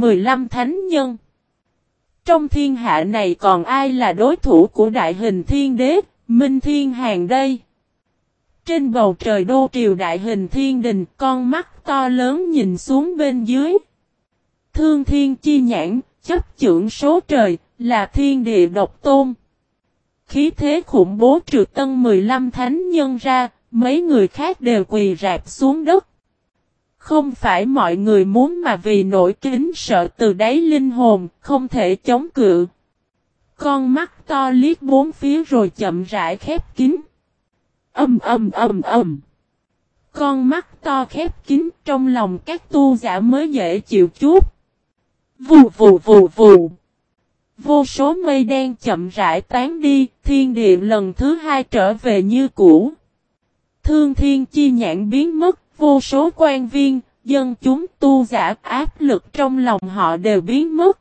15 thánh nhân. Trong thiên hạ này còn ai là đối thủ của đại hình thiên đế, Minh Thiên Hàng đây? Trên bầu trời đô triều đại hình thiên đình, con mắt to lớn nhìn xuống bên dưới. Thương thiên chi nhãn, chấp trưởng số trời, là thiên địa độc tôn. Khí thế khủng bố trừ tân 15 thánh nhân ra, mấy người khác đều quỳ rạp xuống đất. Không phải mọi người muốn mà vì nỗi kính sợ từ đáy linh hồn, không thể chống cự. Con mắt to liếc bốn phía rồi chậm rãi khép kín. Âm âm âm âm. Con mắt to khép kín trong lòng các tu giả mới dễ chịu chút. Vù vù vù vù. Vô số mây đen chậm rãi tán đi, thiên địa lần thứ hai trở về như cũ. Thương thiên chi nhãn biến mất, vô số quan viên, dân chúng tu giả áp lực trong lòng họ đều biến mất.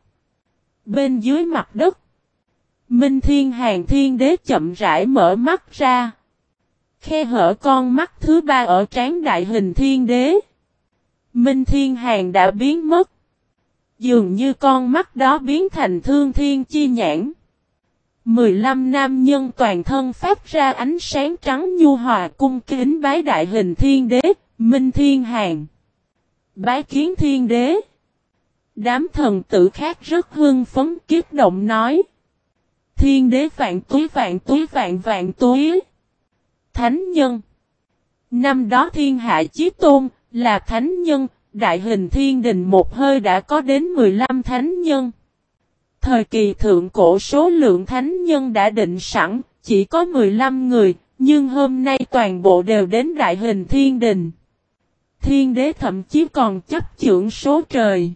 Bên dưới mặt đất, Minh Thiên Hàng Thiên Đế chậm rãi mở mắt ra. Khe hở con mắt thứ ba ở trán đại hình Thiên Đế. Minh Thiên Hàng đã biến mất. Dường như con mắt đó biến thành thương thiên chi nhãn. 15 nam nhân toàn thân phát ra ánh sáng trắng nhu hòa cung kính bái đại hình thiên đế, Minh Thiên Hàng. Bái kiến thiên đế. Đám thần tử khác rất hưng phấn kiếp động nói. Thiên đế vạn túi vạn túi vạn vạn túi. Thánh nhân. Năm đó thiên hạ chí tôn, là thánh nhân, đại hình thiên đình một hơi đã có đến 15 thánh nhân. Thời kỳ thượng cổ số lượng thánh nhân đã định sẵn, chỉ có 15 người, nhưng hôm nay toàn bộ đều đến đại hình thiên đình. Thiên đế thậm chí còn chấp trưởng số trời.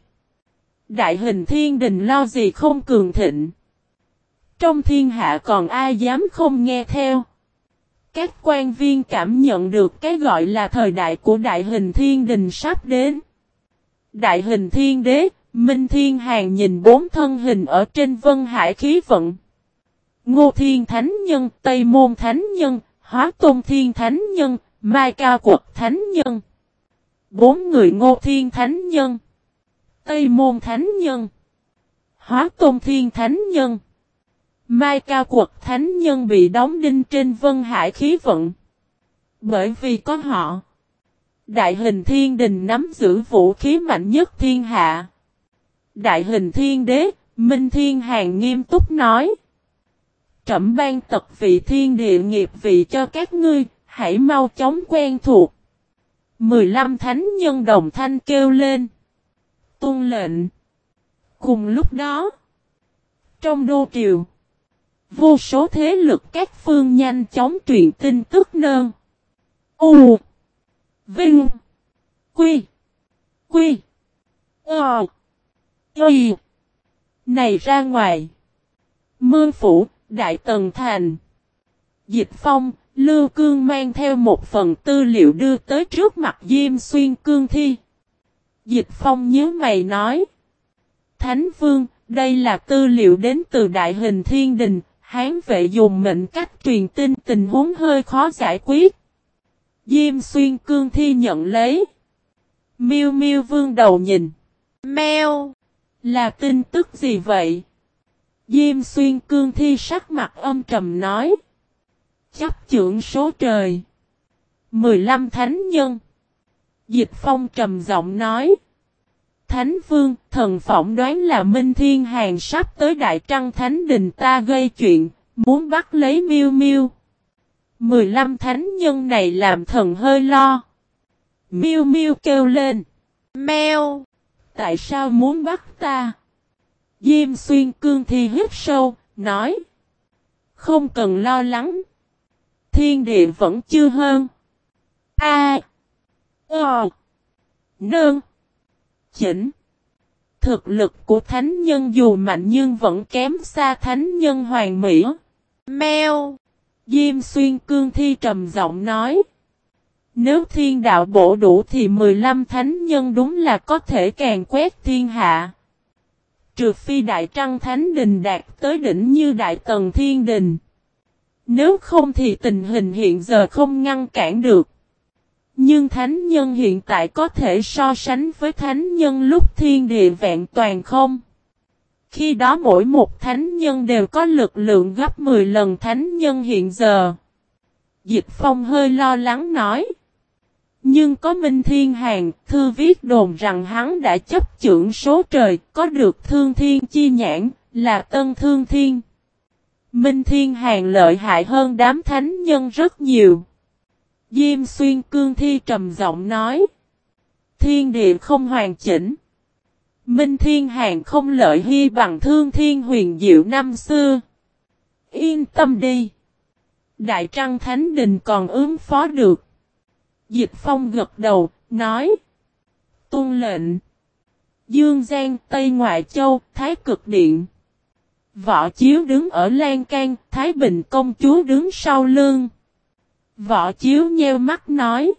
Đại hình thiên đình lo gì không cường thịnh. Trong thiên hạ còn ai dám không nghe theo. Các quan viên cảm nhận được cái gọi là thời đại của đại hình thiên đình sắp đến. Đại hình thiên đế, Minh Thiên Hàng nhìn bốn thân hình ở trên vân hải khí vận. Ngô Thiên Thánh Nhân, Tây Môn Thánh Nhân, Hóa Tôn Thiên Thánh Nhân, Mai Cao Quật Thánh Nhân. Bốn người Ngô Thiên Thánh Nhân. Tây Môn Thánh Nhân. Hóa Tôn Thiên Thánh Nhân. Mai Cao Quật Thánh Nhân bị đóng đinh trên vân hải khí vận. Bởi vì có họ. Đại hình thiên đình nắm giữ vũ khí mạnh nhất thiên hạ. Đại hình thiên đế, Minh Thiên Hàng nghiêm túc nói. Trẩm ban tật vị thiên địa nghiệp vị cho các ngươi, hãy mau chóng quen thuộc. 15 thánh nhân đồng thanh kêu lên. Tôn lệnh. Cùng lúc đó, trong đô triều, vô số thế lực các phương nhanh chóng truyền tin tức nơn. U. Vinh. Quy. Quy. Ờ. Y. Này ra ngoài. Mương Phủ, Đại Tần Thành. Dịch Phong, Lưu Cương mang theo một phần tư liệu đưa tới trước mặt Diêm Xuyên Cương Thi. Dịch Phong nhớ mày nói. Thánh Vương, đây là tư liệu đến từ Đại Hình Thiên Đình, Hán vệ dùng mệnh cách truyền tin tình huống hơi khó giải quyết. Diêm Xuyên Cương Thi nhận lấy. Miêu Miêu Vương đầu nhìn. Mèo. Là tin tức gì vậy? Diêm Xuyên Cương Thi sắc mặt âm trầm nói chấp trưởng số trời. 15 thánh nhân. Dịch phong trầm giọng nói. Thánh vương, thần phỏng đoán là Minh Thiên Hàng sắp tới Đại Trăng Thánh Đình ta gây chuyện, muốn bắt lấy miêu miêu. 15 thánh nhân này làm thần hơi lo. Miêu miêu kêu lên. Mèo! Tại sao muốn bắt ta? Diêm xuyên cương thi hít sâu, nói. Không cần lo lắng thiên địa vẫn chưa hơn. A. O. Nương. Chỉnh. Thực lực của thánh nhân dù mạnh nhưng vẫn kém xa thánh nhân hoàng mỹ. Mèo. Diêm xuyên cương thi trầm giọng nói. Nếu thiên đạo bổ đủ thì 15 thánh nhân đúng là có thể càng quét thiên hạ. Trừ phi đại trăng thánh đình đạt tới đỉnh như đại tần thiên đình. Nếu không thì tình hình hiện giờ không ngăn cản được. Nhưng thánh nhân hiện tại có thể so sánh với thánh nhân lúc thiên địa vẹn toàn không? Khi đó mỗi một thánh nhân đều có lực lượng gấp 10 lần thánh nhân hiện giờ. Dịch Phong hơi lo lắng nói. Nhưng có Minh Thiên Hàng, thư viết đồn rằng hắn đã chấp trưởng số trời, có được thương thiên chi nhãn, là tân thương thiên. Minh Thiên Hàng lợi hại hơn đám thánh nhân rất nhiều. Diêm xuyên cương thi trầm giọng nói. Thiên địa không hoàn chỉnh. Minh Thiên Hàng không lợi hy bằng thương thiên huyền diệu năm xưa. Yên tâm đi. Đại Trăng Thánh Đình còn ứng phó được. Dịch Phong gật đầu, nói. Tôn lệnh. Dương Giang, Tây Ngoại Châu, Thái Cực Điện. Võ Chiếu đứng ở lan can, Thái Bình công chúa đứng sau lưng. Võ Chiếu nheo mắt nói.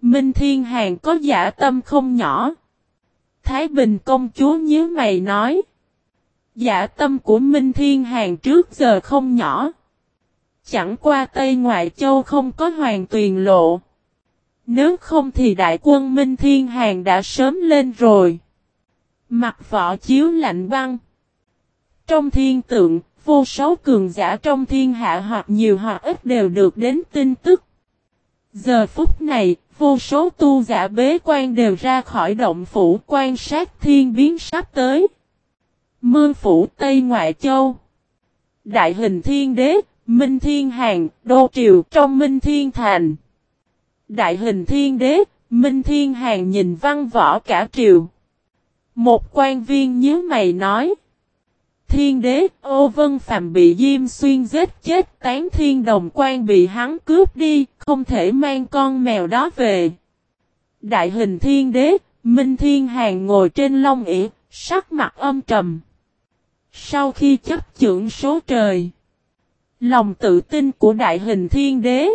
Minh Thiên Hàng có giả tâm không nhỏ. Thái Bình công chúa nhớ mày nói. Giả tâm của Minh Thiên Hàng trước giờ không nhỏ. Chẳng qua Tây Ngoại Châu không có hoàng tuyền lộ. Nếu không thì đại quân Minh Thiên Hàng đã sớm lên rồi. Mặt võ chiếu lạnh băng. Trong thiên tượng, vô số cường giả trong thiên hạ hoặc nhiều hoặc ít đều được đến tin tức. Giờ phút này, vô số tu giả bế quan đều ra khỏi động phủ quan sát thiên biến sắp tới. Mương phủ Tây Ngoại Châu Đại hình thiên đế, Minh Thiên Hàng, Đô Triều trong Minh Thiên Thành Đại hình thiên đế, Minh Thiên Hàng nhìn văn võ cả triều. Một quan viên nhớ mày nói. Thiên đế, ô vân phàm bị Diêm Xuyên giết chết tán thiên đồng quan bị hắn cướp đi, không thể mang con mèo đó về. Đại hình thiên đế, Minh Thiên Hàng ngồi trên long ỉa, sắc mặt âm trầm. Sau khi chấp trưởng số trời, lòng tự tin của đại hình thiên đế,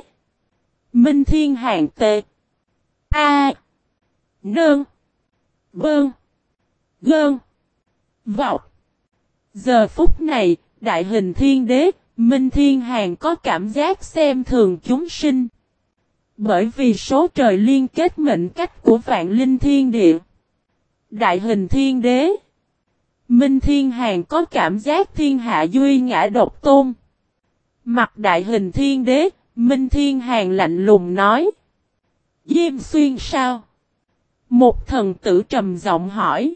Minh Thiên Hàng tệ, A, Nương, Bơn, Gơn, Vọc. Giờ phút này, đại hình thiên đế, Minh Thiên Hàng có cảm giác xem thường chúng sinh. Bởi vì số trời liên kết mệnh cách của vạn linh thiên địa. Đại hình thiên đế. Minh Thiên Hàng có cảm giác thiên hạ duy ngã độc tôn. Mặt đại hình thiên đế, Minh Thiên Hàng lạnh lùng nói. Diêm xuyên sao? Một thần tử trầm giọng hỏi.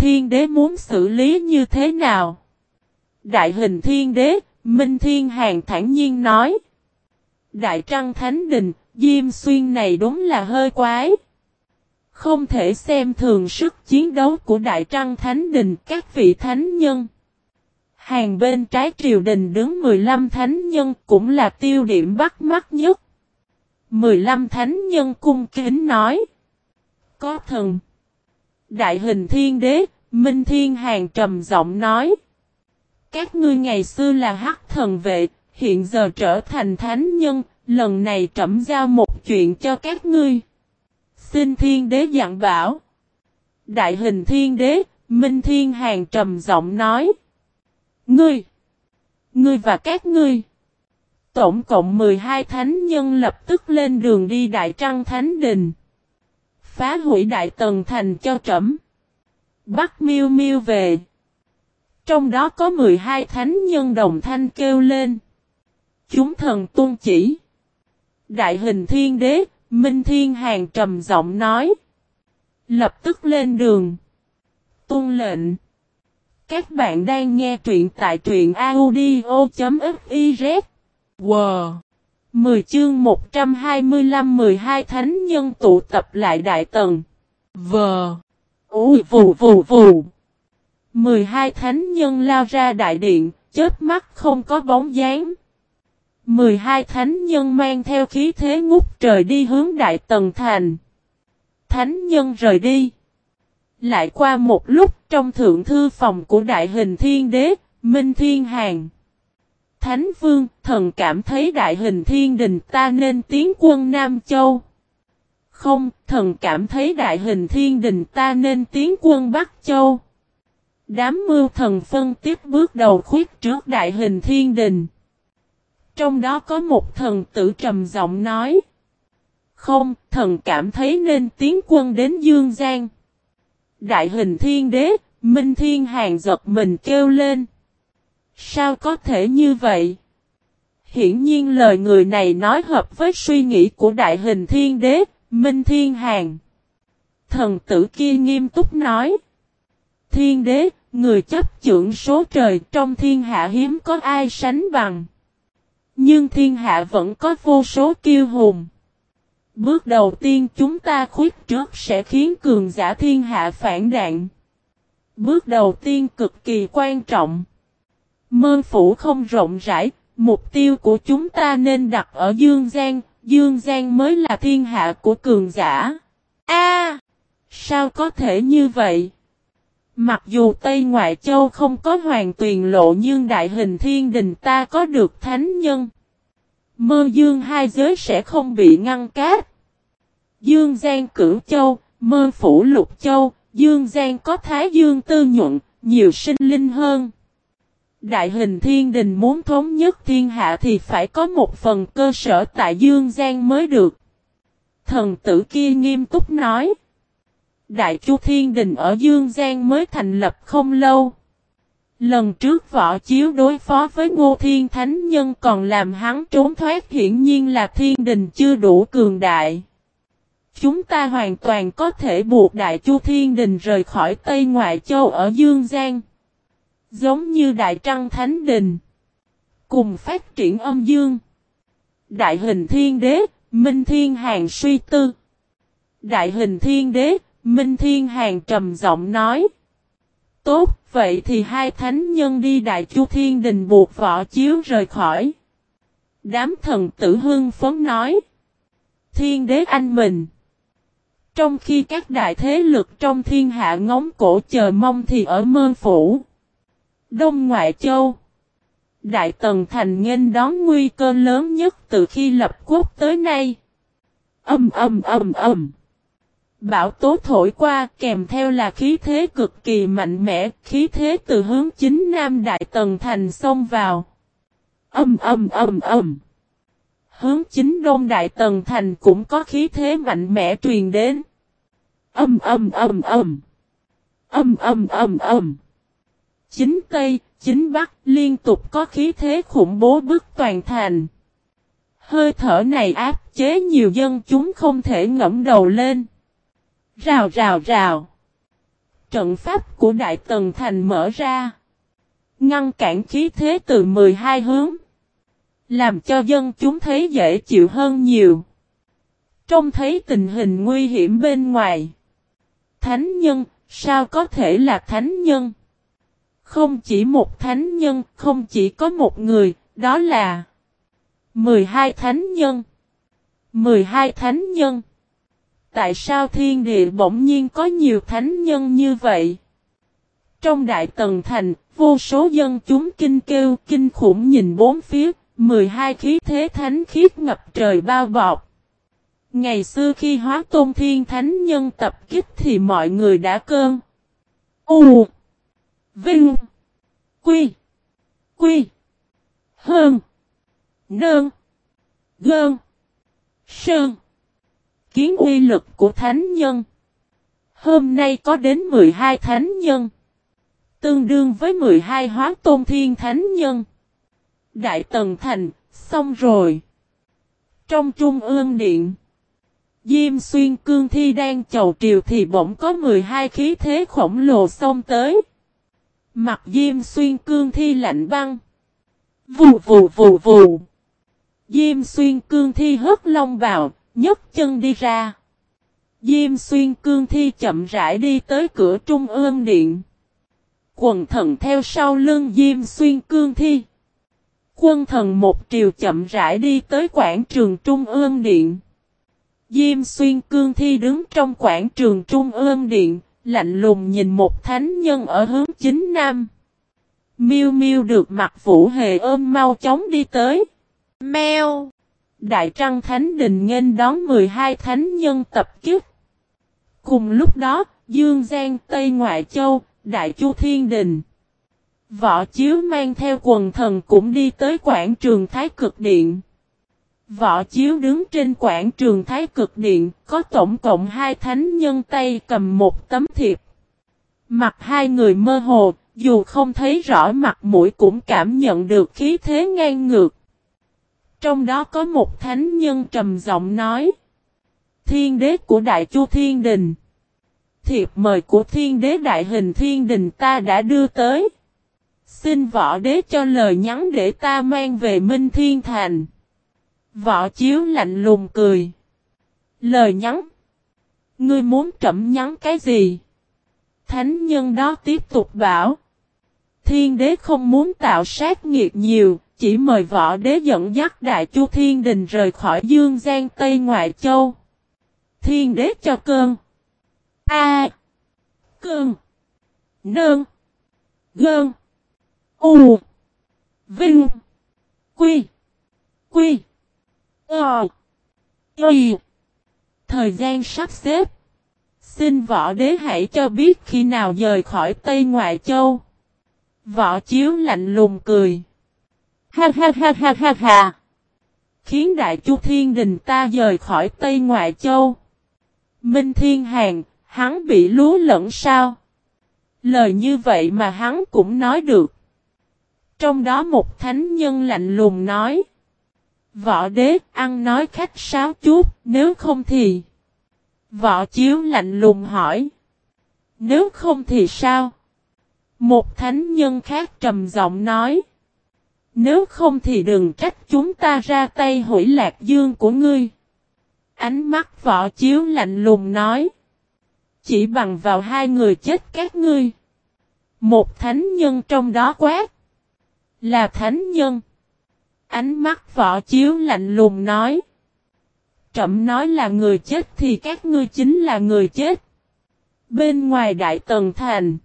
Thiên đế muốn xử lý như thế nào? Đại hình thiên đế, Minh Thiên Hàng thản nhiên nói. Đại Trăng Thánh Đình, Diêm Xuyên này đúng là hơi quái. Không thể xem thường sức chiến đấu của Đại Trăng Thánh Đình các vị thánh nhân. Hàng bên trái triều đình đứng 15 thánh nhân cũng là tiêu điểm bắt mắt nhất. 15 thánh nhân cung kính nói. Có thần. Đại hình thiên đế, Minh Thiên Hàng trầm giọng nói. Các ngươi ngày xưa là hắc thần vệ, hiện giờ trở thành thánh nhân, lần này trẩm giao một chuyện cho các ngươi. Xin thiên đế dặn bảo. Đại hình thiên đế, Minh Thiên Hàng trầm giọng nói. Ngươi, ngươi và các ngươi. Tổng cộng 12 thánh nhân lập tức lên đường đi Đại Trăng Thánh Đình. Phá hủy Đại Tần Thành cho trẫm. Bắt miêu miêu về. Trong đó có 12 thánh nhân đồng thanh kêu lên. Chúng thần tuân chỉ. Đại hình thiên đế, Minh Thiên Hàng trầm giọng nói. Lập tức lên đường. Tuân lệnh. Các bạn đang nghe truyện tại truyện audio.fif. Wow! 10 chương 125 12 thánh nhân tụ tập lại đại tần. Vờ! Ui vù vù vù! 12 thánh nhân lao ra đại điện, chết mắt không có bóng dáng. 12 thánh nhân mang theo khí thế ngút trời đi hướng đại tần thành. Thánh nhân rời đi. Lại qua một lúc trong thượng thư phòng của đại hình thiên đế, Minh Thiên Hàng. Thánh Vương, thần cảm thấy đại hình thiên đình ta nên tiến quân Nam Châu. Không, thần cảm thấy đại hình thiên đình ta nên tiến quân Bắc Châu. Đám mưu thần phân tiếp bước đầu khuyết trước đại hình thiên đình. Trong đó có một thần tử trầm giọng nói. Không, thần cảm thấy nên tiến quân đến Dương Giang. Đại hình thiên đế, Minh Thiên Hàng giật mình kêu lên. Sao có thể như vậy? Hiển nhiên lời người này nói hợp với suy nghĩ của đại hình thiên đế, Minh Thiên Hàng. Thần tử kia nghiêm túc nói. Thiên đế, người chấp trưởng số trời trong thiên hạ hiếm có ai sánh bằng. Nhưng thiên hạ vẫn có vô số kiêu hùng. Bước đầu tiên chúng ta khuyết trước sẽ khiến cường giả thiên hạ phản đạn. Bước đầu tiên cực kỳ quan trọng. Mơ phủ không rộng rãi, mục tiêu của chúng ta nên đặt ở Dương Giang, Dương Giang mới là thiên hạ của cường giả. A, Sao có thể như vậy? Mặc dù Tây Ngoại Châu không có hoàng tuyền lộ nhưng đại hình thiên đình ta có được thánh nhân. Mơ dương hai giới sẽ không bị ngăn cát. Dương Giang Cửu Châu, Mơ Phủ Lục Châu, Dương Giang có Thái Dương Tư Nhuận, nhiều sinh linh hơn. Đại hình thiên đình muốn thống nhất thiên hạ thì phải có một phần cơ sở tại Dương Giang mới được. Thần tử kia nghiêm túc nói. Đại Chu Thiên Đình ở Dương Giang mới thành lập không lâu. Lần trước võ chiếu đối phó với Ngô Thiên Thánh Nhân còn làm hắn trốn thoát hiển nhiên là Thiên Đình chưa đủ cường đại. Chúng ta hoàn toàn có thể buộc Đại Chu Thiên Đình rời khỏi Tây Ngoại Châu ở Dương Giang. Giống như Đại Trăng Thánh Đình. Cùng phát triển âm dương. Đại hình thiên đế, Minh Thiên Hàng suy tư. Đại hình thiên đế, Minh Thiên Hàng trầm giọng nói. Tốt, vậy thì hai thánh nhân đi Đại Chu Thiên Đình buộc võ chiếu rời khỏi. Đám thần tử hưng phấn nói. Thiên đế anh mình. Trong khi các đại thế lực trong thiên hạ ngóng cổ chờ mong thì ở mơ phủ. Đông Ngoại Châu. Đại Tần Thành nghênh đón nguy cơ lớn nhất từ khi lập quốc tới nay. Âm âm âm âm. Bão tố thổi qua kèm theo là khí thế cực kỳ mạnh mẽ, khí thế từ hướng chính Nam Đại Tần Thành xông vào. Âm âm âm âm. Hướng chính Đông Đại Tần Thành cũng có khí thế mạnh mẽ truyền đến. Âm âm âm âm. Âm âm âm âm. Chính Tây, chính Bắc liên tục có khí thế khủng bố bức toàn thành. Hơi thở này áp chế nhiều dân chúng không thể ngẫm đầu lên. Rào rào rào. Trận pháp của Đại Tần Thành mở ra. Ngăn cản khí thế từ 12 hướng. Làm cho dân chúng thấy dễ chịu hơn nhiều. Trông thấy tình hình nguy hiểm bên ngoài. Thánh nhân, sao có thể là thánh nhân? Không chỉ một thánh nhân, không chỉ có một người, đó là 12 thánh nhân. 12 thánh nhân. Tại sao thiên địa bỗng nhiên có nhiều thánh nhân như vậy? Trong đại tần thành, vô số dân chúng kinh kêu kinh khủng nhìn bốn phía, 12 khí thế thánh khiết ngập trời bao bọc. Ngày xưa khi hóa tôn thiên thánh nhân tập kích thì mọi người đã cơn. U. Vinh. Quy. Quy. Hơn. Nơn. Gơn. Sơn kiến uy lực của thánh nhân. Hôm nay có đến 12 thánh nhân. Tương đương với 12 hóa tôn thiên thánh nhân. Đại Tần Thành, xong rồi. Trong trung ương điện. Diêm xuyên cương thi đang chầu triều thì bỗng có 12 khí thế khổng lồ xông tới. Mặt Diêm xuyên cương thi lạnh băng. Vù vù vù vù. Diêm xuyên cương thi hất long vào, nhấc chân đi ra. Diêm xuyên cương thi chậm rãi đi tới cửa trung ương điện. Quần thần theo sau lưng Diêm xuyên cương thi. Quân thần một triều chậm rãi đi tới quảng trường trung ương điện. Diêm xuyên cương thi đứng trong quảng trường trung ương điện, lạnh lùng nhìn một thánh nhân ở hướng chính nam. Miêu miêu được mặt vũ hề ôm mau chóng đi tới. Meo, Đại Trăng Thánh Đình nghênh đón 12 thánh nhân tập kích. Cùng lúc đó, Dương Giang Tây Ngoại Châu, Đại Chu Thiên Đình. Võ Chiếu mang theo quần thần cũng đi tới quảng trường Thái Cực Điện. Võ Chiếu đứng trên quảng trường Thái Cực Điện, có tổng cộng hai thánh nhân tay cầm một tấm thiệp. Mặt hai người mơ hồ, dù không thấy rõ mặt mũi cũng cảm nhận được khí thế ngang ngược. Trong đó có một thánh nhân trầm giọng nói. Thiên đế của Đại Chu Thiên Đình. Thiệp mời của thiên đế đại hình thiên đình ta đã đưa tới. Xin võ đế cho lời nhắn để ta mang về Minh Thiên Thành. Võ chiếu lạnh lùng cười. Lời nhắn. Ngươi muốn trẩm nhắn cái gì? Thánh nhân đó tiếp tục bảo. Thiên đế không muốn tạo sát nghiệt nhiều, chỉ mời võ đế dẫn dắt đại chu thiên đình rời khỏi dương gian Tây Ngoại Châu. Thiên đế cho cơn. A. Cơn. Nơn. Gơn. U. Vinh. Quy. Quy. Ờ. Y. Thời gian sắp xếp. Xin võ đế hãy cho biết khi nào rời khỏi Tây Ngoại Châu. Võ chiếu lạnh lùng cười. Ha ha ha ha ha ha. Khiến đại chu thiên đình ta rời khỏi Tây Ngoại Châu. Minh Thiên Hàng, hắn bị lú lẫn sao? Lời như vậy mà hắn cũng nói được. Trong đó một thánh nhân lạnh lùng nói. Võ đế ăn nói khách sáo chút, nếu không thì... Võ chiếu lạnh lùng hỏi. Nếu không thì sao? Một thánh nhân khác trầm giọng nói. Nếu không thì đừng trách chúng ta ra tay hủy lạc dương của ngươi. Ánh mắt võ chiếu lạnh lùng nói. Chỉ bằng vào hai người chết các ngươi. Một thánh nhân trong đó quát. Là thánh nhân. Ánh mắt võ chiếu lạnh lùng nói. Trậm nói là người chết thì các ngươi chính là người chết. Bên ngoài đại tần thành.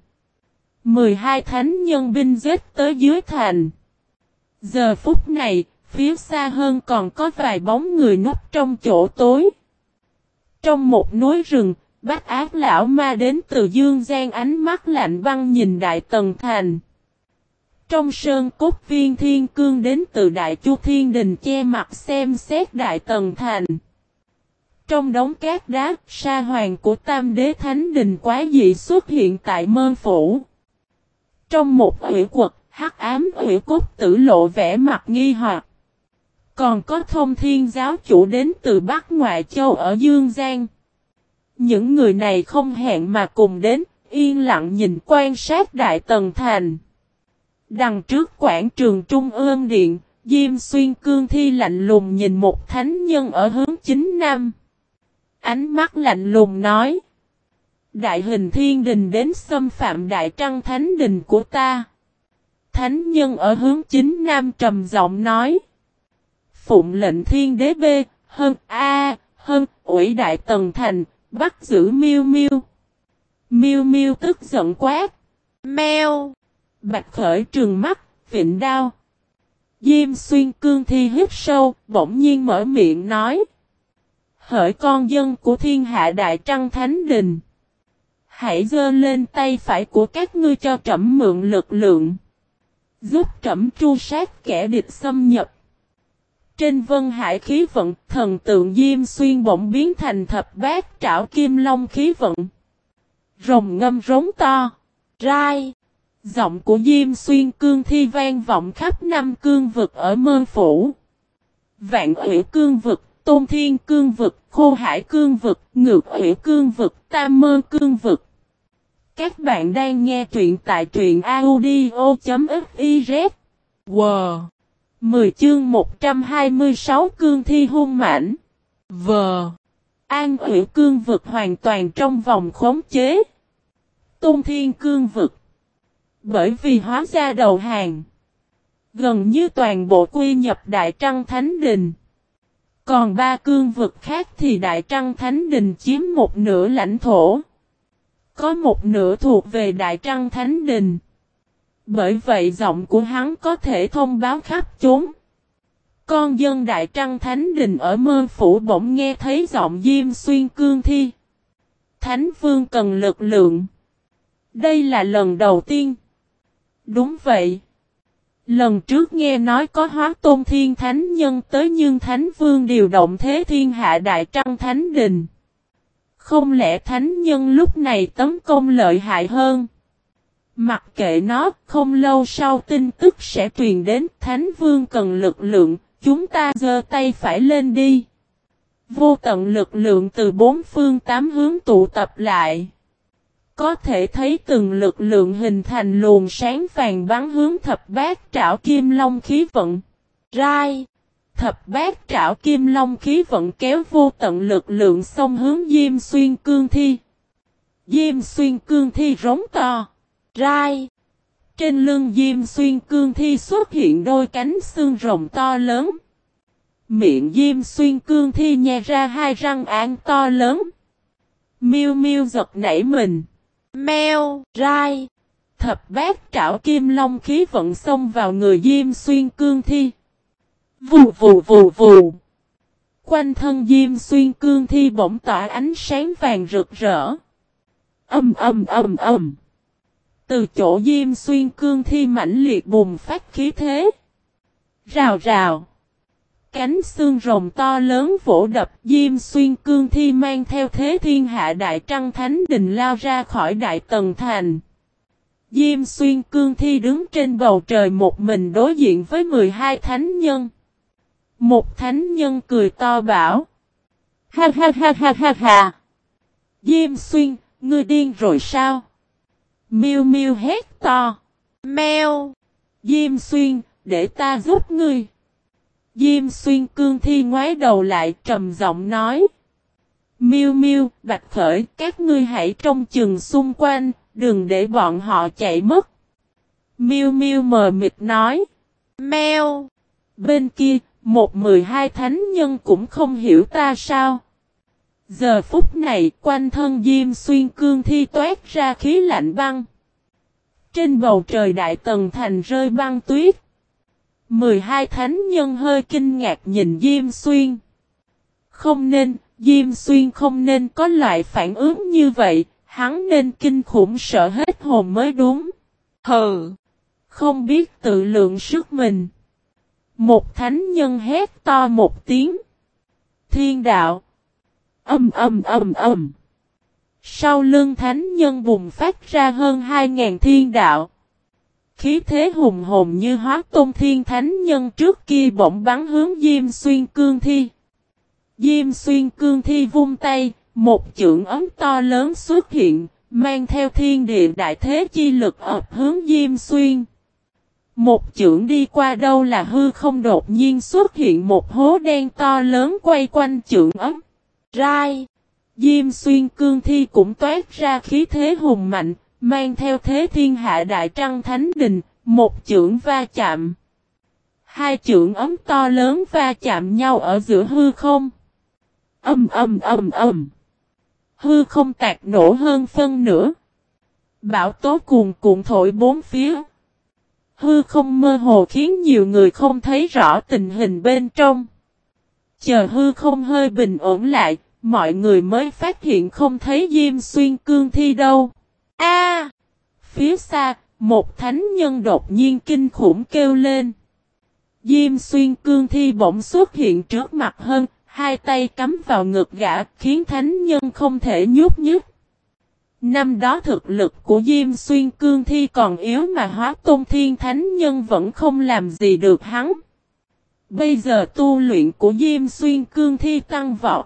12 thánh nhân binh giết tới dưới thành. Giờ phút này, phía xa hơn còn có vài bóng người núp trong chỗ tối. Trong một núi rừng, bác ác lão ma đến từ dương gian ánh mắt lạnh băng nhìn đại tần thành. Trong sơn cốt viên thiên cương đến từ đại chu thiên đình che mặt xem xét đại tần thành. Trong đống cát đá, sa hoàng của tam đế thánh đình quá dị xuất hiện tại mơ phủ. Trong một ủy quật, hắc ám ủy cốt tử lộ vẻ mặt nghi hoặc. Còn có thông thiên giáo chủ đến từ Bắc Ngoại Châu ở Dương Giang. Những người này không hẹn mà cùng đến, yên lặng nhìn quan sát Đại Tần Thành. Đằng trước quảng trường Trung ương Điện, Diêm Xuyên Cương Thi lạnh lùng nhìn một thánh nhân ở hướng chính nam. Ánh mắt lạnh lùng nói. Đại hình thiên đình đến xâm phạm đại trăng thánh đình của ta. Thánh nhân ở hướng chính nam trầm giọng nói. Phụng lệnh thiên đế b, hơn A, hơn ủy đại tần thành, bắt giữ miêu miêu. Miêu miêu tức giận quát. Mèo. Bạch khởi trường mắt, vịnh đao. Diêm xuyên cương thi hít sâu, bỗng nhiên mở miệng nói. Hỡi con dân của thiên hạ đại trăng thánh đình. Hãy dơ lên tay phải của các ngươi cho trẫm mượn lực lượng. Giúp trẫm tru sát kẻ địch xâm nhập. Trên vân hải khí vận, thần tượng Diêm Xuyên bỗng biến thành thập bát trảo kim long khí vận. Rồng ngâm rống to. Rai. Giọng của Diêm Xuyên cương thi vang vọng khắp năm cương vực ở mơ phủ. Vạn ủy cương vực, tôn thiên cương vực, khô hải cương vực, ngược ủy cương vực, tam mơ cương vực. Các bạn đang nghe truyện tại truyện audio.fiz. Wow! 10 chương 126 cương thi hung mãnh. V. An ủy cương vực hoàn toàn trong vòng khống chế. Tôn thiên cương vực. Bởi vì hóa ra đầu hàng. Gần như toàn bộ quy nhập Đại Trăng Thánh Đình. Còn ba cương vực khác thì Đại Trăng Thánh Đình chiếm một nửa lãnh thổ. Có một nửa thuộc về Đại Trăng Thánh Đình. Bởi vậy giọng của hắn có thể thông báo khắp chốn. Con dân Đại Trăng Thánh Đình ở mơ phủ bỗng nghe thấy giọng Diêm Xuyên Cương Thi. Thánh Vương cần lực lượng. Đây là lần đầu tiên. Đúng vậy. Lần trước nghe nói có hóa tôn thiên thánh nhân tới nhưng thánh vương điều động thế thiên hạ đại trăng thánh đình. Không lẽ thánh nhân lúc này tấn công lợi hại hơn? Mặc kệ nó, không lâu sau tin tức sẽ truyền đến thánh vương cần lực lượng, chúng ta giơ tay phải lên đi. Vô tận lực lượng từ bốn phương tám hướng tụ tập lại. Có thể thấy từng lực lượng hình thành luồng sáng vàng bắn hướng thập bát trảo kim long khí vận. Rai! Thập bát trảo kim long khí vận kéo vô tận lực lượng xông hướng Diêm Xuyên Cương Thi. Diêm Xuyên Cương Thi rống to. Rai! Trên lưng Diêm Xuyên Cương Thi xuất hiện đôi cánh xương rồng to lớn. Miệng Diêm Xuyên Cương Thi nhè ra hai răng án to lớn. Miêu miêu giật nảy mình. Mèo, rai. Thập bát trảo kim long khí vận xông vào người Diêm Xuyên Cương Thi. Vù vù vù vù. Quanh thân Diêm Xuyên Cương Thi bỗng tỏa ánh sáng vàng rực rỡ. Âm âm âm âm. Từ chỗ Diêm Xuyên Cương Thi mãnh liệt bùng phát khí thế. Rào rào. Cánh xương rồng to lớn vỗ đập Diêm Xuyên Cương Thi mang theo thế thiên hạ đại trăng thánh đình lao ra khỏi đại tầng thành. Diêm Xuyên Cương Thi đứng trên bầu trời một mình đối diện với 12 thánh nhân. Một thánh nhân cười to bảo. Ha ha ha ha ha ha. Diêm Xuyên, ngươi điên rồi sao? Miêu miêu hét to. Mèo. Diêm Xuyên, để ta giúp ngươi. Diêm xuyên cương thi ngoái đầu lại trầm giọng nói. Miêu miêu, bạch khởi, các ngươi hãy trong chừng xung quanh, đừng để bọn họ chạy mất. Miêu miêu mờ mịt nói. Mèo. Bên kia, một mười hai thánh nhân cũng không hiểu ta sao. Giờ phút này, quanh thân Diêm xuyên cương thi toát ra khí lạnh băng. Trên bầu trời đại tầng thành rơi băng tuyết. 12 thánh nhân hơi kinh ngạc nhìn Diêm Xuyên. Không nên, Diêm Xuyên không nên có loại phản ứng như vậy, hắn nên kinh khủng sợ hết hồn mới đúng. Hừ, không biết tự lượng sức mình. Một thánh nhân hét to một tiếng. Thiên đạo. Âm âm âm âm. Sau lưng thánh nhân bùng phát ra hơn 2.000 thiên đạo. Khí thế hùng hồn như hóa tôn thiên thánh nhân trước kia bỗng bắn hướng Diêm Xuyên Cương Thi. Diêm Xuyên Cương Thi vung tay, một chưởng ấm to lớn xuất hiện, mang theo thiên địa đại thế chi lực ập hướng Diêm Xuyên. Một chưởng đi qua đâu là hư không đột nhiên xuất hiện một hố đen to lớn quay quanh chưởng ấm. Rai! Diêm Xuyên Cương Thi cũng toát ra khí thế hùng mạnh, Mang theo thế thiên hạ đại trăng thánh đình, một chưởng va chạm. Hai chưởng ấm to lớn va chạm nhau ở giữa hư không. Âm âm âm âm. Hư không tạc nổ hơn phân nữa. Bão tố cuồn cuộn thổi bốn phía. Hư không mơ hồ khiến nhiều người không thấy rõ tình hình bên trong. Chờ hư không hơi bình ổn lại, mọi người mới phát hiện không thấy Diêm Xuyên Cương Thi đâu. A! phía xa, một thánh nhân đột nhiên kinh khủng kêu lên. Diêm xuyên cương thi bỗng xuất hiện trước mặt hơn, hai tay cắm vào ngực gã khiến thánh nhân không thể nhúc nhích. Năm đó thực lực của Diêm Xuyên Cương Thi còn yếu mà hóa tôn thiên thánh nhân vẫn không làm gì được hắn. Bây giờ tu luyện của Diêm Xuyên Cương Thi tăng vọt.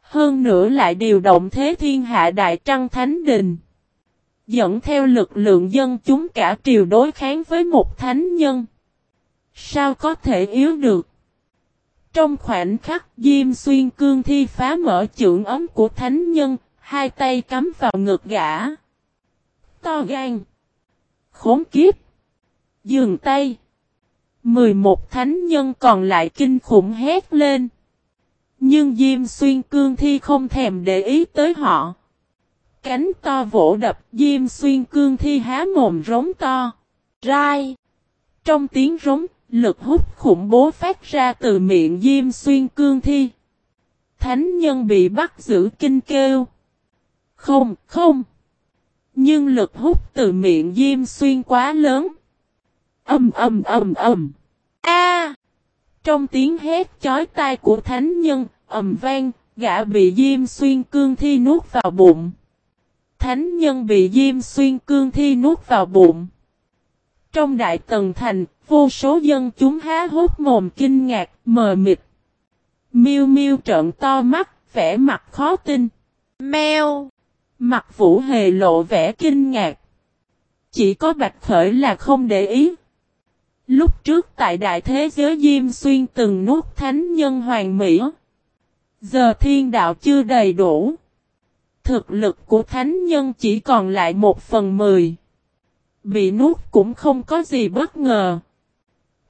Hơn nữa lại điều động thế thiên hạ đại trăng thánh đình dẫn theo lực lượng dân chúng cả triều đối kháng với một thánh nhân. Sao có thể yếu được? Trong khoảnh khắc Diêm Xuyên Cương thi phá mở trưởng ấm của thánh nhân, hai tay cắm vào ngực gã. To gan. Khốn kiếp. Dừng tay. 11 thánh nhân còn lại kinh khủng hét lên. Nhưng Diêm Xuyên Cương Thi không thèm để ý tới họ. Cánh to vỗ đập diêm xuyên cương thi há mồm rống to. Rai. Trong tiếng rống, lực hút khủng bố phát ra từ miệng diêm xuyên cương thi. Thánh nhân bị bắt giữ kinh kêu. Không, không. Nhưng lực hút từ miệng diêm xuyên quá lớn. Âm âm âm âm. A! Trong tiếng hét chói tai của thánh nhân, ầm vang, gã bị Diêm Xuyên Cương Thi nuốt vào bụng. Thánh nhân bị Diêm Xuyên Cương Thi nuốt vào bụng. Trong đại tần thành, vô số dân chúng há hốt mồm kinh ngạc, mờ mịt. Miêu miêu trợn to mắt, vẻ mặt khó tin. Mèo! Mặt vũ hề lộ vẻ kinh ngạc. Chỉ có Bạch Khởi là không để ý. Lúc trước tại đại thế giới Diêm Xuyên từng nuốt thánh nhân hoàng mỹ. Giờ thiên đạo chưa đầy đủ. Thực lực của thánh nhân chỉ còn lại một phần mười. Bị nuốt cũng không có gì bất ngờ.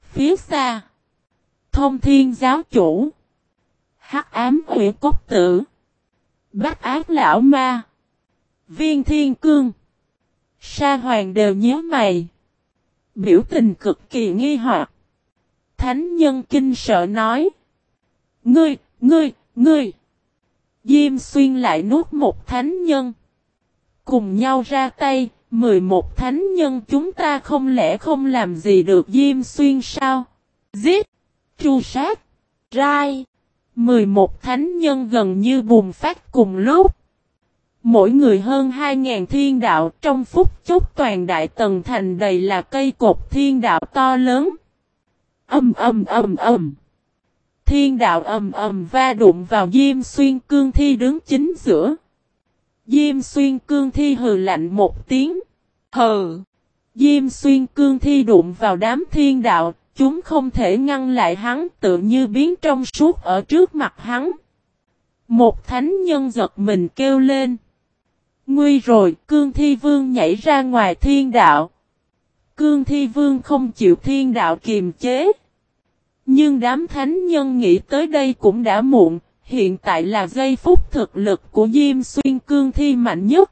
Phía xa. Thông thiên giáo chủ. hắc ám huyện cốt tử. Bách ác lão ma. Viên thiên cương. Sa hoàng đều nhớ mày. Biểu tình cực kỳ nghi hoặc. Thánh nhân kinh sợ nói. Ngươi, ngươi, ngươi. Diêm xuyên lại nuốt một thánh nhân. Cùng nhau ra tay, 11 thánh nhân chúng ta không lẽ không làm gì được Diêm xuyên sao? Giết, tru sát, rai. 11 thánh nhân gần như bùng phát cùng lúc. Mỗi người hơn 2.000 thiên đạo trong phút chốc toàn đại tầng thành đầy là cây cột thiên đạo to lớn. Âm âm âm âm. Thiên đạo ầm ầm va đụng vào Diêm Xuyên Cương Thi đứng chính giữa. Diêm Xuyên Cương Thi hừ lạnh một tiếng. Hừ. Diêm Xuyên Cương Thi đụng vào đám thiên đạo, chúng không thể ngăn lại hắn tự như biến trong suốt ở trước mặt hắn. Một thánh nhân giật mình kêu lên. Nguy rồi, cương thi vương nhảy ra ngoài thiên đạo. Cương thi vương không chịu thiên đạo kiềm chế. Nhưng đám thánh nhân nghĩ tới đây cũng đã muộn, hiện tại là giây phút thực lực của Diêm Xuyên Cương Thi mạnh nhất.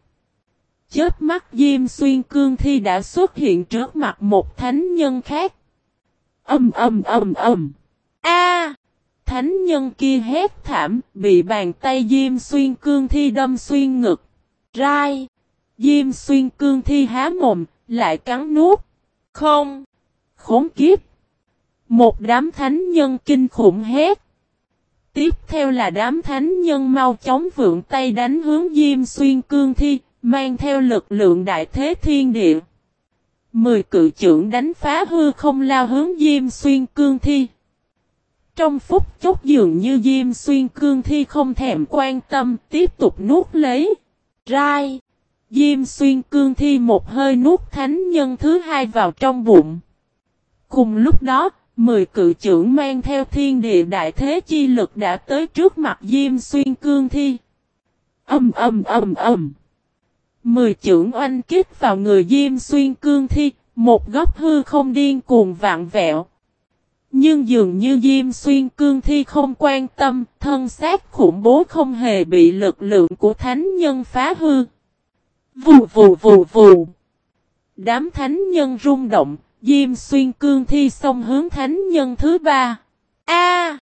Chết mắt Diêm Xuyên Cương Thi đã xuất hiện trước mặt một thánh nhân khác. Âm âm âm âm. A! thánh nhân kia hét thảm, bị bàn tay Diêm Xuyên Cương Thi đâm xuyên ngực. Rai. Diêm xuyên cương thi há mồm, lại cắn nuốt. Không. Khốn kiếp. Một đám thánh nhân kinh khủng hét. Tiếp theo là đám thánh nhân mau chóng vượng tay đánh hướng Diêm xuyên cương thi, mang theo lực lượng đại thế thiên địa. Mười cự trưởng đánh phá hư không lao hướng Diêm xuyên cương thi. Trong phút chốc dường như Diêm xuyên cương thi không thèm quan tâm, tiếp tục nuốt lấy. Rai. Diêm xuyên cương thi một hơi nuốt thánh nhân thứ hai vào trong bụng. Cùng lúc đó, mười cự trưởng mang theo thiên địa đại thế chi lực đã tới trước mặt Diêm xuyên cương thi. Âm âm âm âm. Mười trưởng oanh kích vào người Diêm xuyên cương thi, một góc hư không điên cuồng vạn vẹo. Nhưng dường như Diêm Xuyên Cương Thi không quan tâm, thân xác khủng bố không hề bị lực lượng của thánh nhân phá hư. Vù vù vù vù. Đám thánh nhân rung động, Diêm Xuyên Cương Thi xong hướng thánh nhân thứ ba. A!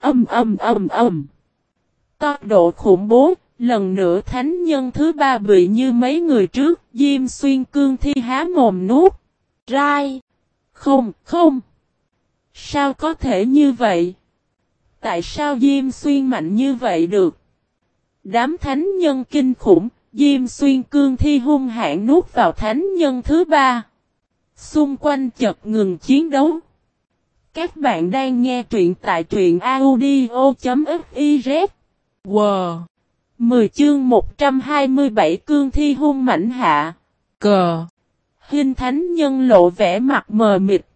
Âm âm âm âm. Tốc độ khủng bố, lần nữa thánh nhân thứ ba bị như mấy người trước, Diêm Xuyên Cương Thi há mồm nuốt. Rai! Không, không! Sao có thể như vậy? Tại sao Diêm Xuyên mạnh như vậy được? Đám thánh nhân kinh khủng, Diêm Xuyên cương thi hung hãn nuốt vào thánh nhân thứ ba. Xung quanh chật ngừng chiến đấu. Các bạn đang nghe truyện tại truyện audio.fiz. Wow! 10 chương 127 cương thi hung mảnh hạ. Cờ! Hình thánh nhân lộ vẻ mặt mờ mịt.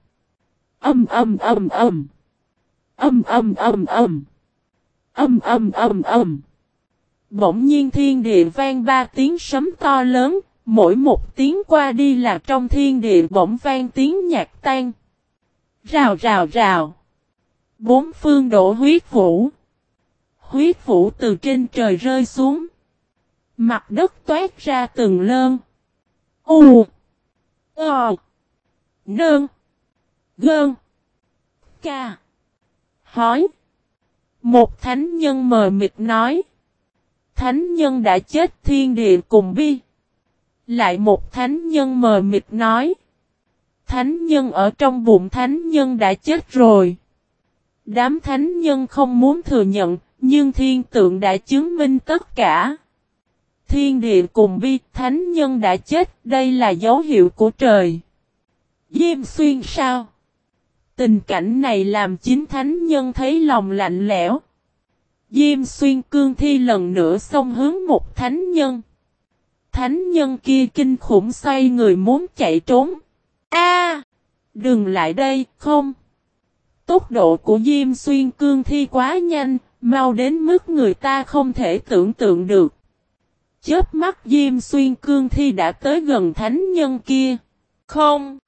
Âm âm âm âm. Âm âm âm âm. Âm âm âm âm. Bỗng nhiên thiên địa vang ba tiếng sấm to lớn, mỗi một tiếng qua đi là trong thiên địa bỗng vang tiếng nhạc tan. Rào rào rào. Bốn phương đổ huyết vũ. Huyết vũ từ trên trời rơi xuống. Mặt đất toát ra từng lơn. U. Ờ. Nơn. Gơn. Ca. Hói. Một thánh nhân mờ mịt nói. Thánh nhân đã chết thiên địa cùng bi. Lại một thánh nhân mờ mịt nói. thánh nhân ở trong bụng thánh nhân đã chết rồi. Đám thánh nhân không muốn thừa nhận, nhưng thiên tượng đã chứng minh tất cả. Thiên địa cùng bi, thánh nhân đã chết, đây là dấu hiệu của trời. Diêm xuyên sao? Tình cảnh này làm chính thánh nhân thấy lòng lạnh lẽo. Diêm xuyên cương thi lần nữa xông hướng một thánh nhân. Thánh nhân kia kinh khủng xoay người muốn chạy trốn. A, Đừng lại đây, không! Tốc độ của Diêm xuyên cương thi quá nhanh, mau đến mức người ta không thể tưởng tượng được. Chớp mắt Diêm xuyên cương thi đã tới gần thánh nhân kia. Không!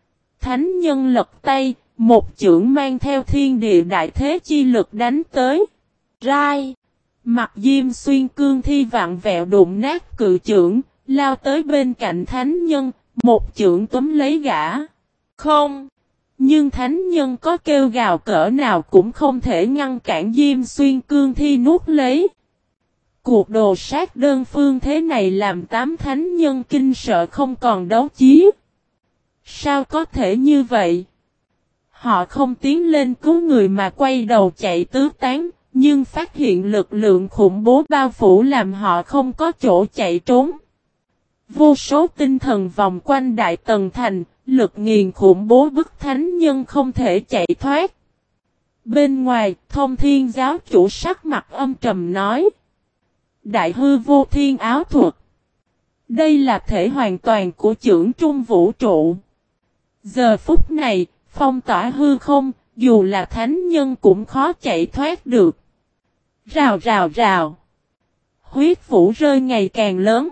Thánh nhân lật tay, một chưởng mang theo thiên địa đại thế chi lực đánh tới. Rai! Mặt diêm xuyên cương thi vạn vẹo đụng nát cự trưởng lao tới bên cạnh thánh nhân, một chưởng túm lấy gã. Không! Nhưng thánh nhân có kêu gào cỡ nào cũng không thể ngăn cản diêm xuyên cương thi nuốt lấy. Cuộc đồ sát đơn phương thế này làm tám thánh nhân kinh sợ không còn đấu chí. Sao có thể như vậy? Họ không tiến lên cứu người mà quay đầu chạy tứ tán, nhưng phát hiện lực lượng khủng bố bao phủ làm họ không có chỗ chạy trốn. Vô số tinh thần vòng quanh Đại Tần Thành, lực nghiền khủng bố bức thánh nhân không thể chạy thoát. Bên ngoài, thông thiên giáo chủ sắc mặt âm trầm nói. Đại hư vô thiên áo thuật. Đây là thể hoàn toàn của trưởng trung vũ trụ. Giờ phút này, phong tỏa hư không, dù là thánh nhân cũng khó chạy thoát được. Rào rào rào. Huyết vũ rơi ngày càng lớn.